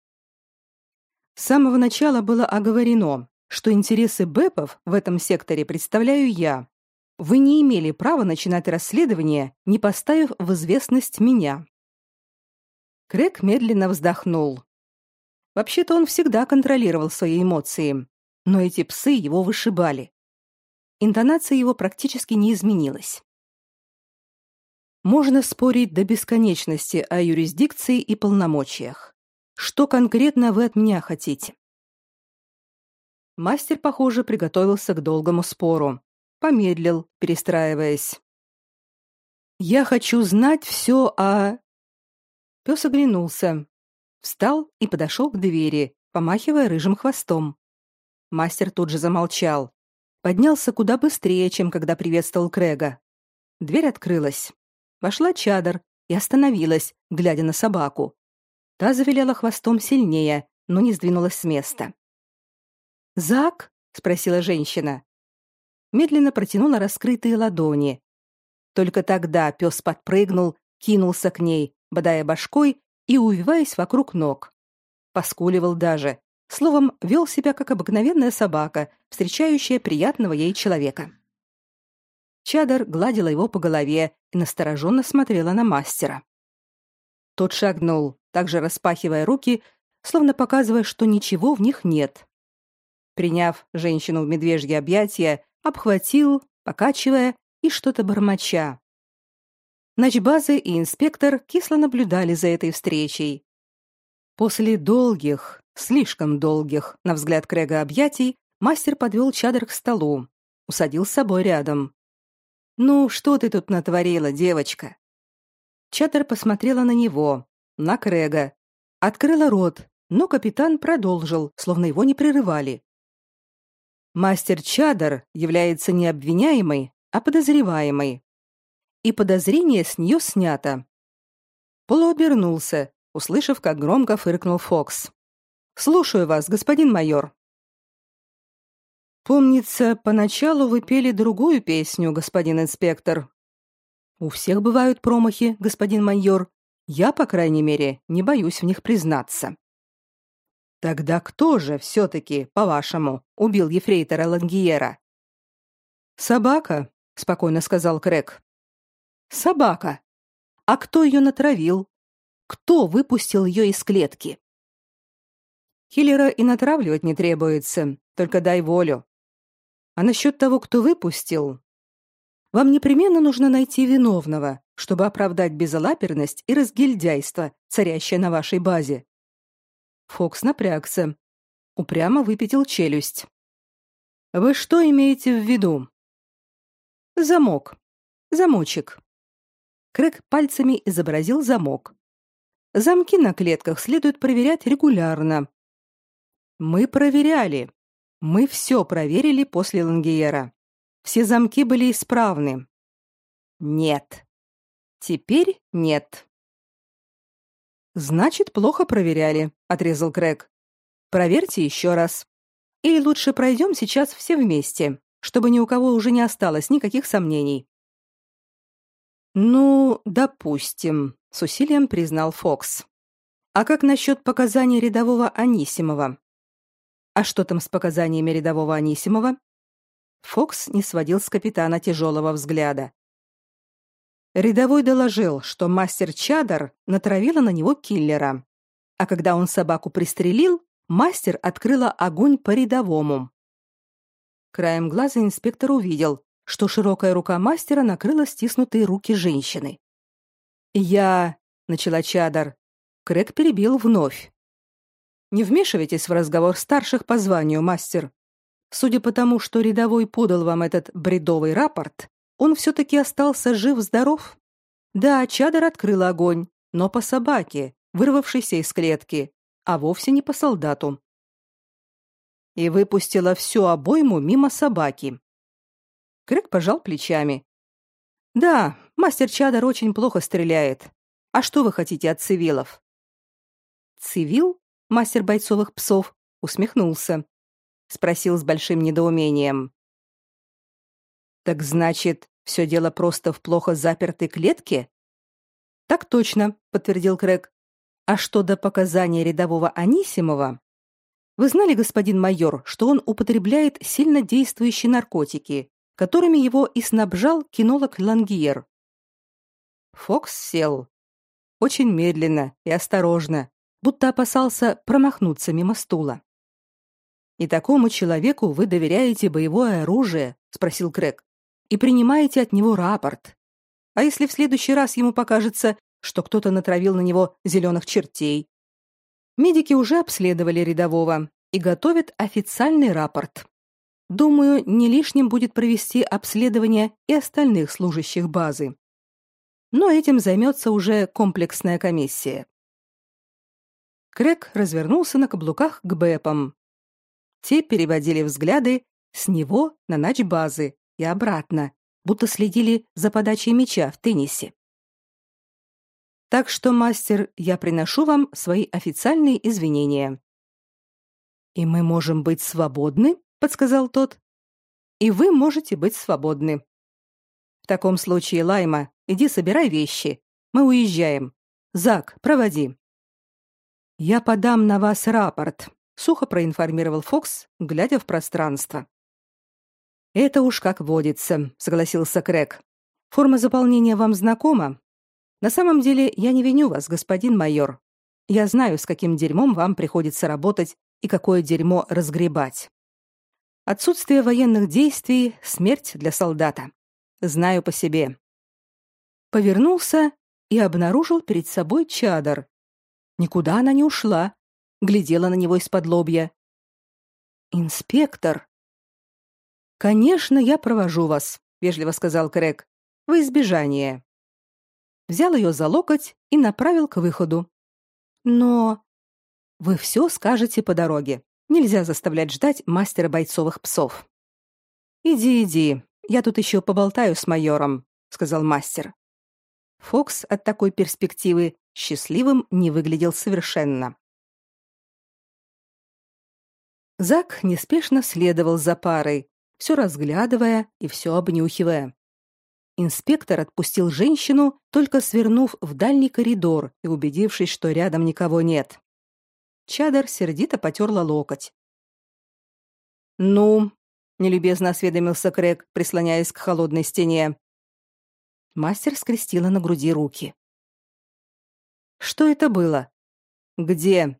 С самого начала было оговорено, что интересы Бэпов в этом секторе представляю я. Вы не имели права начинать расследование, не поставив в известность меня. Крэг медленно вздохнул. Вообще-то он всегда контролировал свои эмоции, но эти псы его вышибали. Интонация его практически не изменилась. Можно спорить до бесконечности о юрисдикции и полномочиях. Что конкретно вы от меня хотите? Мастер, похоже, приготовился к долгому спору помедлил, перестраиваясь. Я хочу знать все о Пес оглянулся, встал и подошел к двери, помахивая рыжим хвостом. Мастер тут же замолчал, поднялся куда быстрее, чем когда приветствовал Крэга. Дверь открылась. Вошла Чадар и остановилась, глядя на собаку. Та завиляла хвостом сильнее, но не сдвинулась с места. "Зак?" спросила женщина медленно протянула раскрытые ладони. Только тогда пес подпрыгнул, кинулся к ней, бодая башкой и увиваясь вокруг ног. Поскуливал даже, словом, вел себя как обыкновенная собака, встречающая приятного ей человека. Чадар гладила его по голове и настороженно смотрела на мастера. Тот шагнул, также распахивая руки, словно показывая, что ничего в них нет. Приняв женщину в медвежье объятия, обхватил, покачивая и что-то бормоча. Начбазы и инспектор кисло наблюдали за этой встречей. После долгих, слишком долгих, на взгляд Крэга объятий, мастер подвел чадр к столу, усадил с собой рядом. «Ну, что ты тут натворила, девочка?» Чадр посмотрела на него, на Крэга, открыла рот, но капитан продолжил, словно его не прерывали. Мастер Чадар является не обвиняемой, а подозреваемой. И подозрение с нее снято. Полу обернулся, услышав, как громко фыркнул Фокс. «Слушаю вас, господин майор». «Помнится, поначалу вы пели другую песню, господин инспектор». «У всех бывают промахи, господин майор. Я, по крайней мере, не боюсь в них признаться». Тогда кто же все таки по-вашему, убил ефрейтора Лангиера? Собака, спокойно сказал Крэг. Собака. А кто ее натравил? Кто выпустил ее из клетки? Киллера и натравливать не требуется, только дай волю. А насчет того, кто выпустил, вам непременно нужно найти виновного, чтобы оправдать безалаберность и разгильдяйство, царящее на вашей базе. Фокс напрягся. Упрямо выпятил челюсть. Вы что имеете в виду? Замок. Замочек. Крэк пальцами изобразил замок. Замки на клетках следует проверять регулярно. Мы проверяли. Мы все проверили после Лангиера. Все замки были исправны. Нет. Теперь нет. Значит, плохо проверяли, отрезал Крэг. Проверьте еще раз. Или лучше пройдем сейчас все вместе, чтобы ни у кого уже не осталось никаких сомнений. Ну, допустим, с усилием признал Фокс. А как насчет показаний рядового Анисимова? А что там с показаниями рядового Анисимова? Фокс не сводил с капитана тяжелого взгляда. Рядовой доложил, что мастер Чадар натравила на него киллера. А когда он собаку пристрелил, мастер открыла огонь по рядовому. Краем глаза инспектор увидел, что широкая рука мастера накрыла стиснутые руки женщины. «Я...» — начала Чадар. Крэг перебил вновь. «Не вмешивайтесь в разговор старших по званию, мастер. Судя по тому, что рядовой подал вам этот бредовый рапорт, он все-таки остался жив-здоров. Да, Чадар открыл огонь, но по собаке, вырвавшейся из клетки, а вовсе не по солдату. И выпустила всю обойму мимо собаки. Крэг пожал плечами. Да, мастер Чадар очень плохо стреляет. А что вы хотите от цивилов? Цивил, мастер бойцовых псов, усмехнулся спросил с большим недоумением. Так значит, все дело просто в плохо запертой клетке? Так точно, подтвердил Крэг. А что до показания рядового Анисимова? Вы знали, господин майор, что он употребляет сильно действующие наркотики, которыми его и снабжал кинолог Лангиер? Фокс сел. Очень медленно и осторожно, будто опасался промахнуться мимо стула. И такому человеку вы доверяете боевое оружие, спросил Крэг. И принимаете от него рапорт. А если в следующий раз ему покажется, что кто-то натравил на него зеленых чертей? Медики уже обследовали рядового и готовят официальный рапорт. Думаю, не лишним будет провести обследование и остальных служащих базы. Но этим займется уже комплексная комиссия. Крэг развернулся на каблуках к Бэпам, те переводили взгляды с него на нач-базы и обратно, будто следили за подачей мяча в теннисе. Так что, мастер, я приношу вам свои официальные извинения. И мы можем быть свободны, подсказал тот. И вы можете быть свободны. В таком случае, Лайма, иди собирай вещи. Мы уезжаем. Зак, проводи. Я подам на вас рапорт, сухо проинформировал Фокс, глядя в пространство. Это уж как водится, согласился Крэг. Форма заполнения вам знакома? На самом деле, я не виню вас, господин майор. Я знаю, с каким дерьмом вам приходится работать и какое дерьмо разгребать. Отсутствие военных действий смерть для солдата. Знаю по себе. Повернулся и обнаружил перед собой чадр. Никуда она не ушла, глядела на него из-под лобья. Инспектор. Конечно, я провожу вас, вежливо сказал Крэг. В избежание. Взял ее за локоть и направил к выходу. Но вы все скажете по дороге. Нельзя заставлять ждать мастера бойцовых псов. Иди, иди. Я тут еще поболтаю с майором, сказал мастер. Фокс от такой перспективы счастливым не выглядел совершенно. Зак неспешно следовал за парой, все разглядывая и все обнюхивая. Инспектор отпустил женщину, только свернув в дальний коридор и убедившись, что рядом никого нет. Чадар сердито потерла локоть. «Ну?» — нелюбезно осведомился Крэг, прислоняясь к холодной стене. Мастер скрестила на груди руки. «Что это было? Где?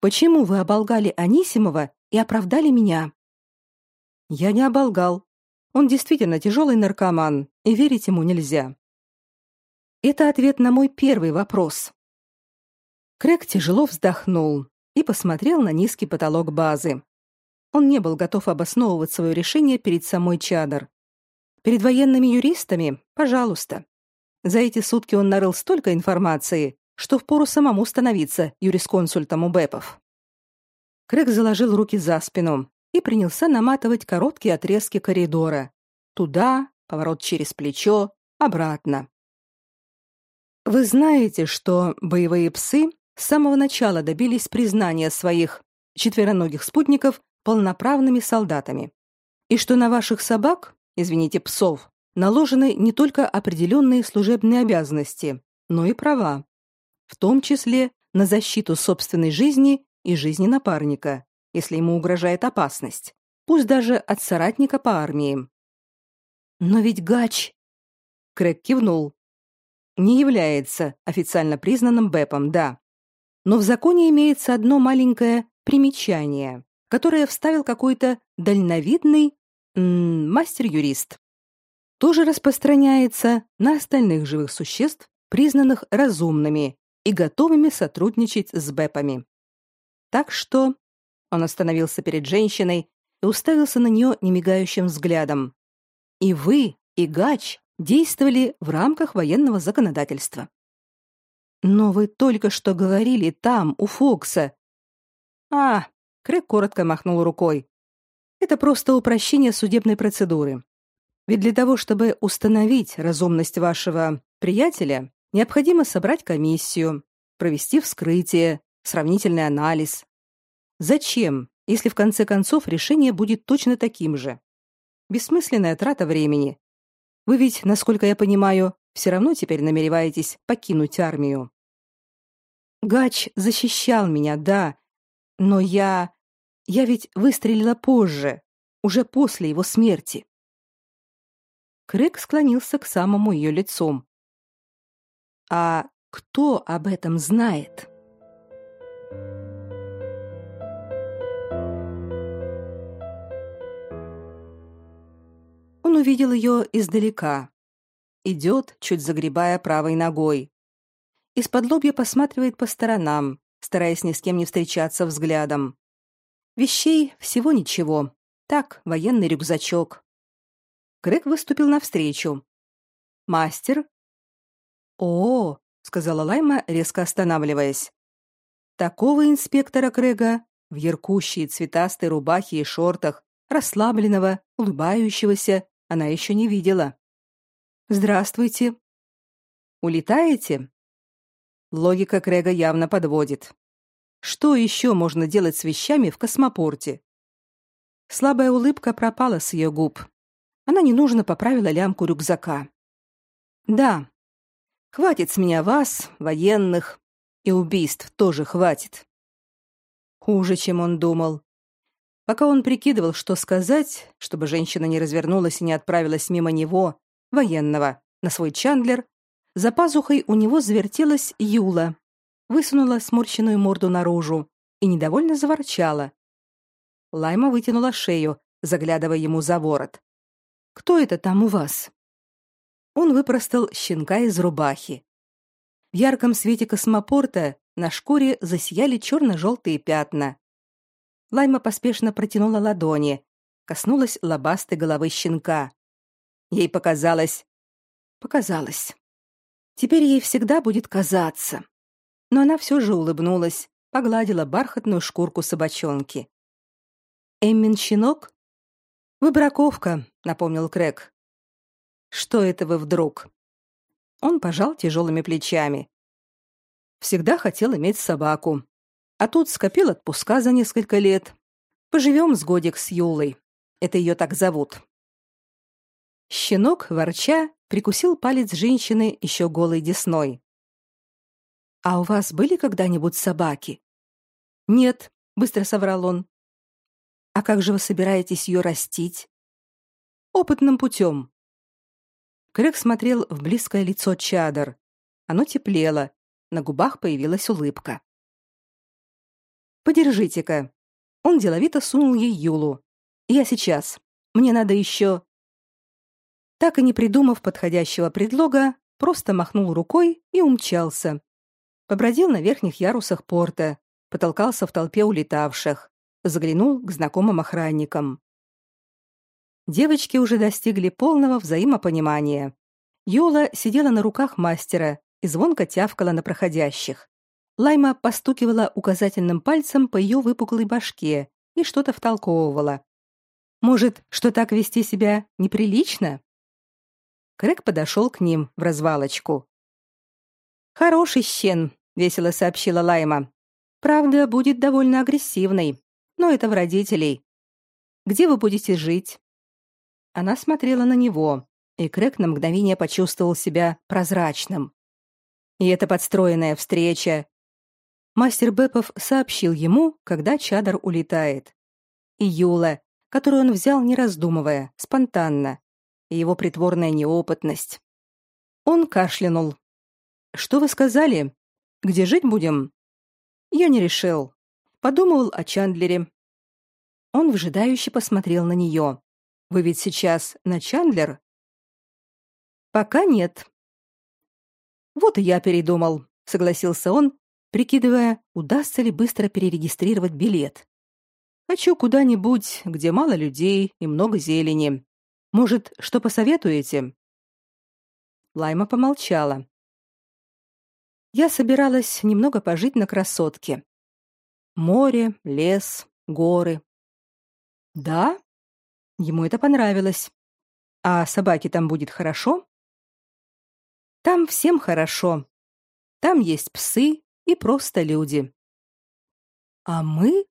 Почему вы оболгали Анисимова и оправдали меня. Я не оболгал. Он действительно тяжелый наркоман, и верить ему нельзя. Это ответ на мой первый вопрос. Крэг тяжело вздохнул и посмотрел на низкий потолок базы. Он не был готов обосновывать свое решение перед самой Чадар. Перед военными юристами, пожалуйста. За эти сутки он нарыл столько информации, что впору самому становиться юрисконсультом у Бэпов. Крэг заложил руки за спину и принялся наматывать короткие отрезки коридора. Туда, поворот через плечо, обратно. Вы знаете, что боевые псы с самого начала добились признания своих четвероногих спутников полноправными солдатами. И что на ваших собак, извините, псов, наложены не только определенные служебные обязанности, но и права, в том числе на защиту собственной жизни и жизни напарника, если ему угрожает опасность, пусть даже от соратника по армии. Но ведь Гач, Крэк кивнул. Не является официально признанным БЭПом, да. Но в законе имеется одно маленькое примечание, которое вставил какой-то дальновидный мастер-юрист. тоже распространяется на остальных живых существ, признанных разумными и готовыми сотрудничать с БЭПами. Так что он остановился перед женщиной и уставился на нее немигающим взглядом. И вы, и Гач действовали в рамках военного законодательства. Но вы только что говорили там, у Фокса. А, Крэк коротко махнул рукой. Это просто упрощение судебной процедуры. Ведь для того, чтобы установить разумность вашего приятеля, необходимо собрать комиссию, провести вскрытие, сравнительный анализ. Зачем, если в конце концов решение будет точно таким же? Бессмысленная трата времени. Вы ведь, насколько я понимаю, все равно теперь намереваетесь покинуть армию. Гач защищал меня, да, но я я ведь выстрелила позже, уже после его смерти. Крэг склонился к самому ее лицу. А кто об этом знает? Увидел ее издалека. Идет, чуть загребая правой ногой. Из-под лобья посматривает по сторонам, стараясь ни с кем не встречаться взглядом. Вещей всего ничего. Так, военный рюкзачок. Грег выступил навстречу. «Мастер?» «О!» — сказала Лайма, резко останавливаясь. Такого инспектора Крэга в яркущей цветастой рубахе и шортах, расслабленного, улыбающегося, она еще не видела. «Здравствуйте». «Улетаете?» Логика Крэга явно подводит. Что еще можно делать с вещами в космопорте? Слабая улыбка пропала с ее губ. Она ненужно поправила лямку рюкзака. Да. Хватит с меня вас, военных, и убийств тоже хватит. Хуже, чем он думал. Пока он прикидывал, что сказать, чтобы женщина не развернулась и не отправилась мимо него, военного, на свой Чандлер, за пазухой у него завертелась Юла, высунула сморщенную морду наружу и недовольно заворчала. Лайма вытянула шею, заглядывая ему за ворот. Кто это там у вас? Он выпростал щенка из рубахи. В ярком свете космопорта на шкуре засияли черно желтые пятна. Лайма поспешно протянула ладони, коснулась лобастой головы щенка. Ей показалось, показалось. Теперь ей всегда будет казаться. Но она все же улыбнулась, погладила бархатную шкурку собачонки. Эммин щенок? Выбраковка, напомнил Крэг. Что это вы вдруг? Он пожал тяжелыми плечами. Всегда хотел иметь собаку. А тут скопил отпуска за несколько лет. Поживем с годик с Юлой. Это ее так зовут. Щенок, ворча, прикусил палец женщины еще голой десной. «А у вас были когда-нибудь собаки?» «Нет», — быстро соврал он. А как же вы собираетесь ее растить? Опытным путем. Крэг смотрел в близкое лицо Чадар. Оно теплело, на губах появилась улыбка. Подержите-ка. Он деловито сунул ей Юлу. Я сейчас. Мне надо еще. Так и не придумав подходящего предлога, просто махнул рукой и умчался. Побродил на верхних ярусах порта, потолкался в толпе улетавших заглянул к знакомым охранникам. Девочки уже достигли полного взаимопонимания. Юла сидела на руках мастера и звонко тявкала на проходящих. Лайма постукивала указательным пальцем по ее выпуклой башке и что-то втолковывала. Может, что так вести себя неприлично? Крэк подошел к ним в развалочку. Хороший щен, весело сообщила Лайма. Правда, будет довольно агрессивный но это в родителей. Где вы будете жить?» Она смотрела на него, и Крэк на мгновение почувствовал себя прозрачным. И эта подстроенная встреча. Мастер Бепов сообщил ему, когда Чадар улетает. И Юла, которую он взял не раздумывая, спонтанно, и его притворная неопытность. Он кашлянул. «Что вы сказали? Где жить будем?» «Я не решил подумал о Чандлере. Он вжидающе посмотрел на нее. Вы ведь сейчас на Чандлер? Пока нет. Вот и я передумал, согласился он, прикидывая, удастся ли быстро перерегистрировать билет. Хочу куда-нибудь, где мало людей и много зелени. Может, что посоветуете? Лайма помолчала. Я собиралась немного пожить на красотке. Море, лес, горы. Да? Ему это понравилось. А собаке там будет хорошо? Там всем хорошо. Там есть псы и просто люди. А мы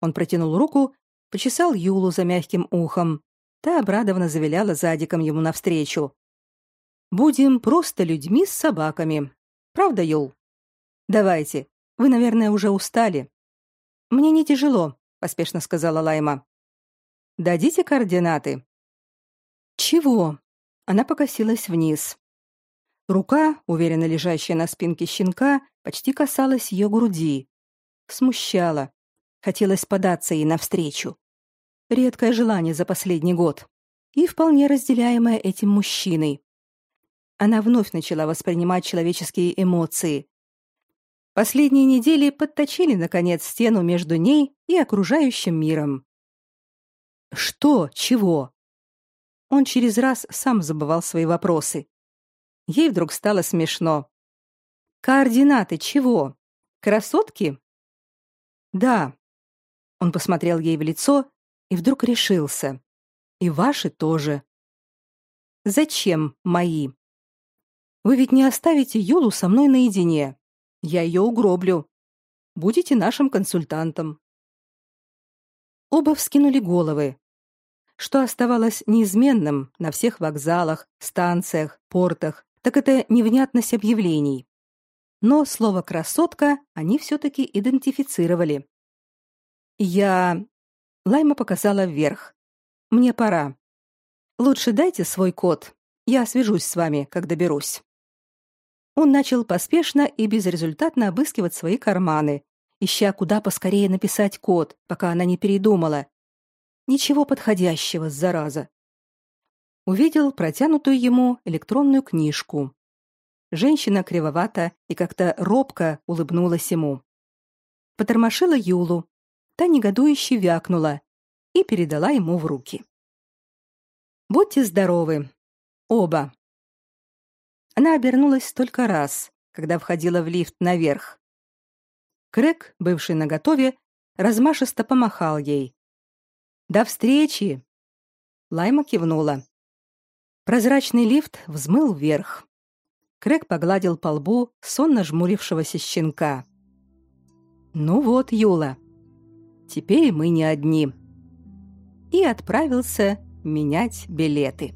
он протянул руку, почесал Юлу за мягким ухом. Та обрадованно завиляла задиком ему навстречу. Будем просто людьми с собаками. Правда, Юл? Давайте. Вы, наверное, уже устали. Мне не тяжело, поспешно сказала Лайма. Дадите координаты. Чего? Она покосилась вниз. Рука, уверенно лежащая на спинке щенка, почти касалась ее груди. Смущала. Хотелось податься ей навстречу. Редкое желание за последний год и вполне разделяемое этим мужчиной. Она вновь начала воспринимать человеческие эмоции. Последние недели подточили наконец стену между ней и окружающим миром. Что, чего? Он через раз сам забывал свои вопросы. Ей вдруг стало смешно. Координаты чего? Красотки? Да, он посмотрел ей в лицо и вдруг решился. И ваши тоже. Зачем мои? Вы ведь не оставите Юлу со мной наедине. Я ее угроблю. Будете нашим консультантом. Оба вскинули головы. Что оставалось неизменным на всех вокзалах, станциях, портах, так это невнятность объявлений. Но слово красотка они все таки идентифицировали. Я Лайма показала вверх. Мне пора. Лучше дайте свой код. Я свяжусь с вами, как доберусь. Он начал поспешно и безрезультатно обыскивать свои карманы, ища куда поскорее написать код, пока она не передумала. Ничего подходящего, зараза. Увидел протянутую ему электронную книжку. Женщина кривовато и как-то робко улыбнулась ему. Потормошила Юлу, Та негодующе вякнула и передала ему в руки. Будьте здоровы. Оба. Она обернулась только раз, когда входила в лифт наверх. Крэк, бывший наготове, размашисто помахал ей. До встречи. Лайма кивнула. Прозрачный лифт взмыл вверх. Крэк погладил по лбу сонно жмурившегося щенка. Ну вот, Юла, Теперь мы не одни. И отправился менять билеты.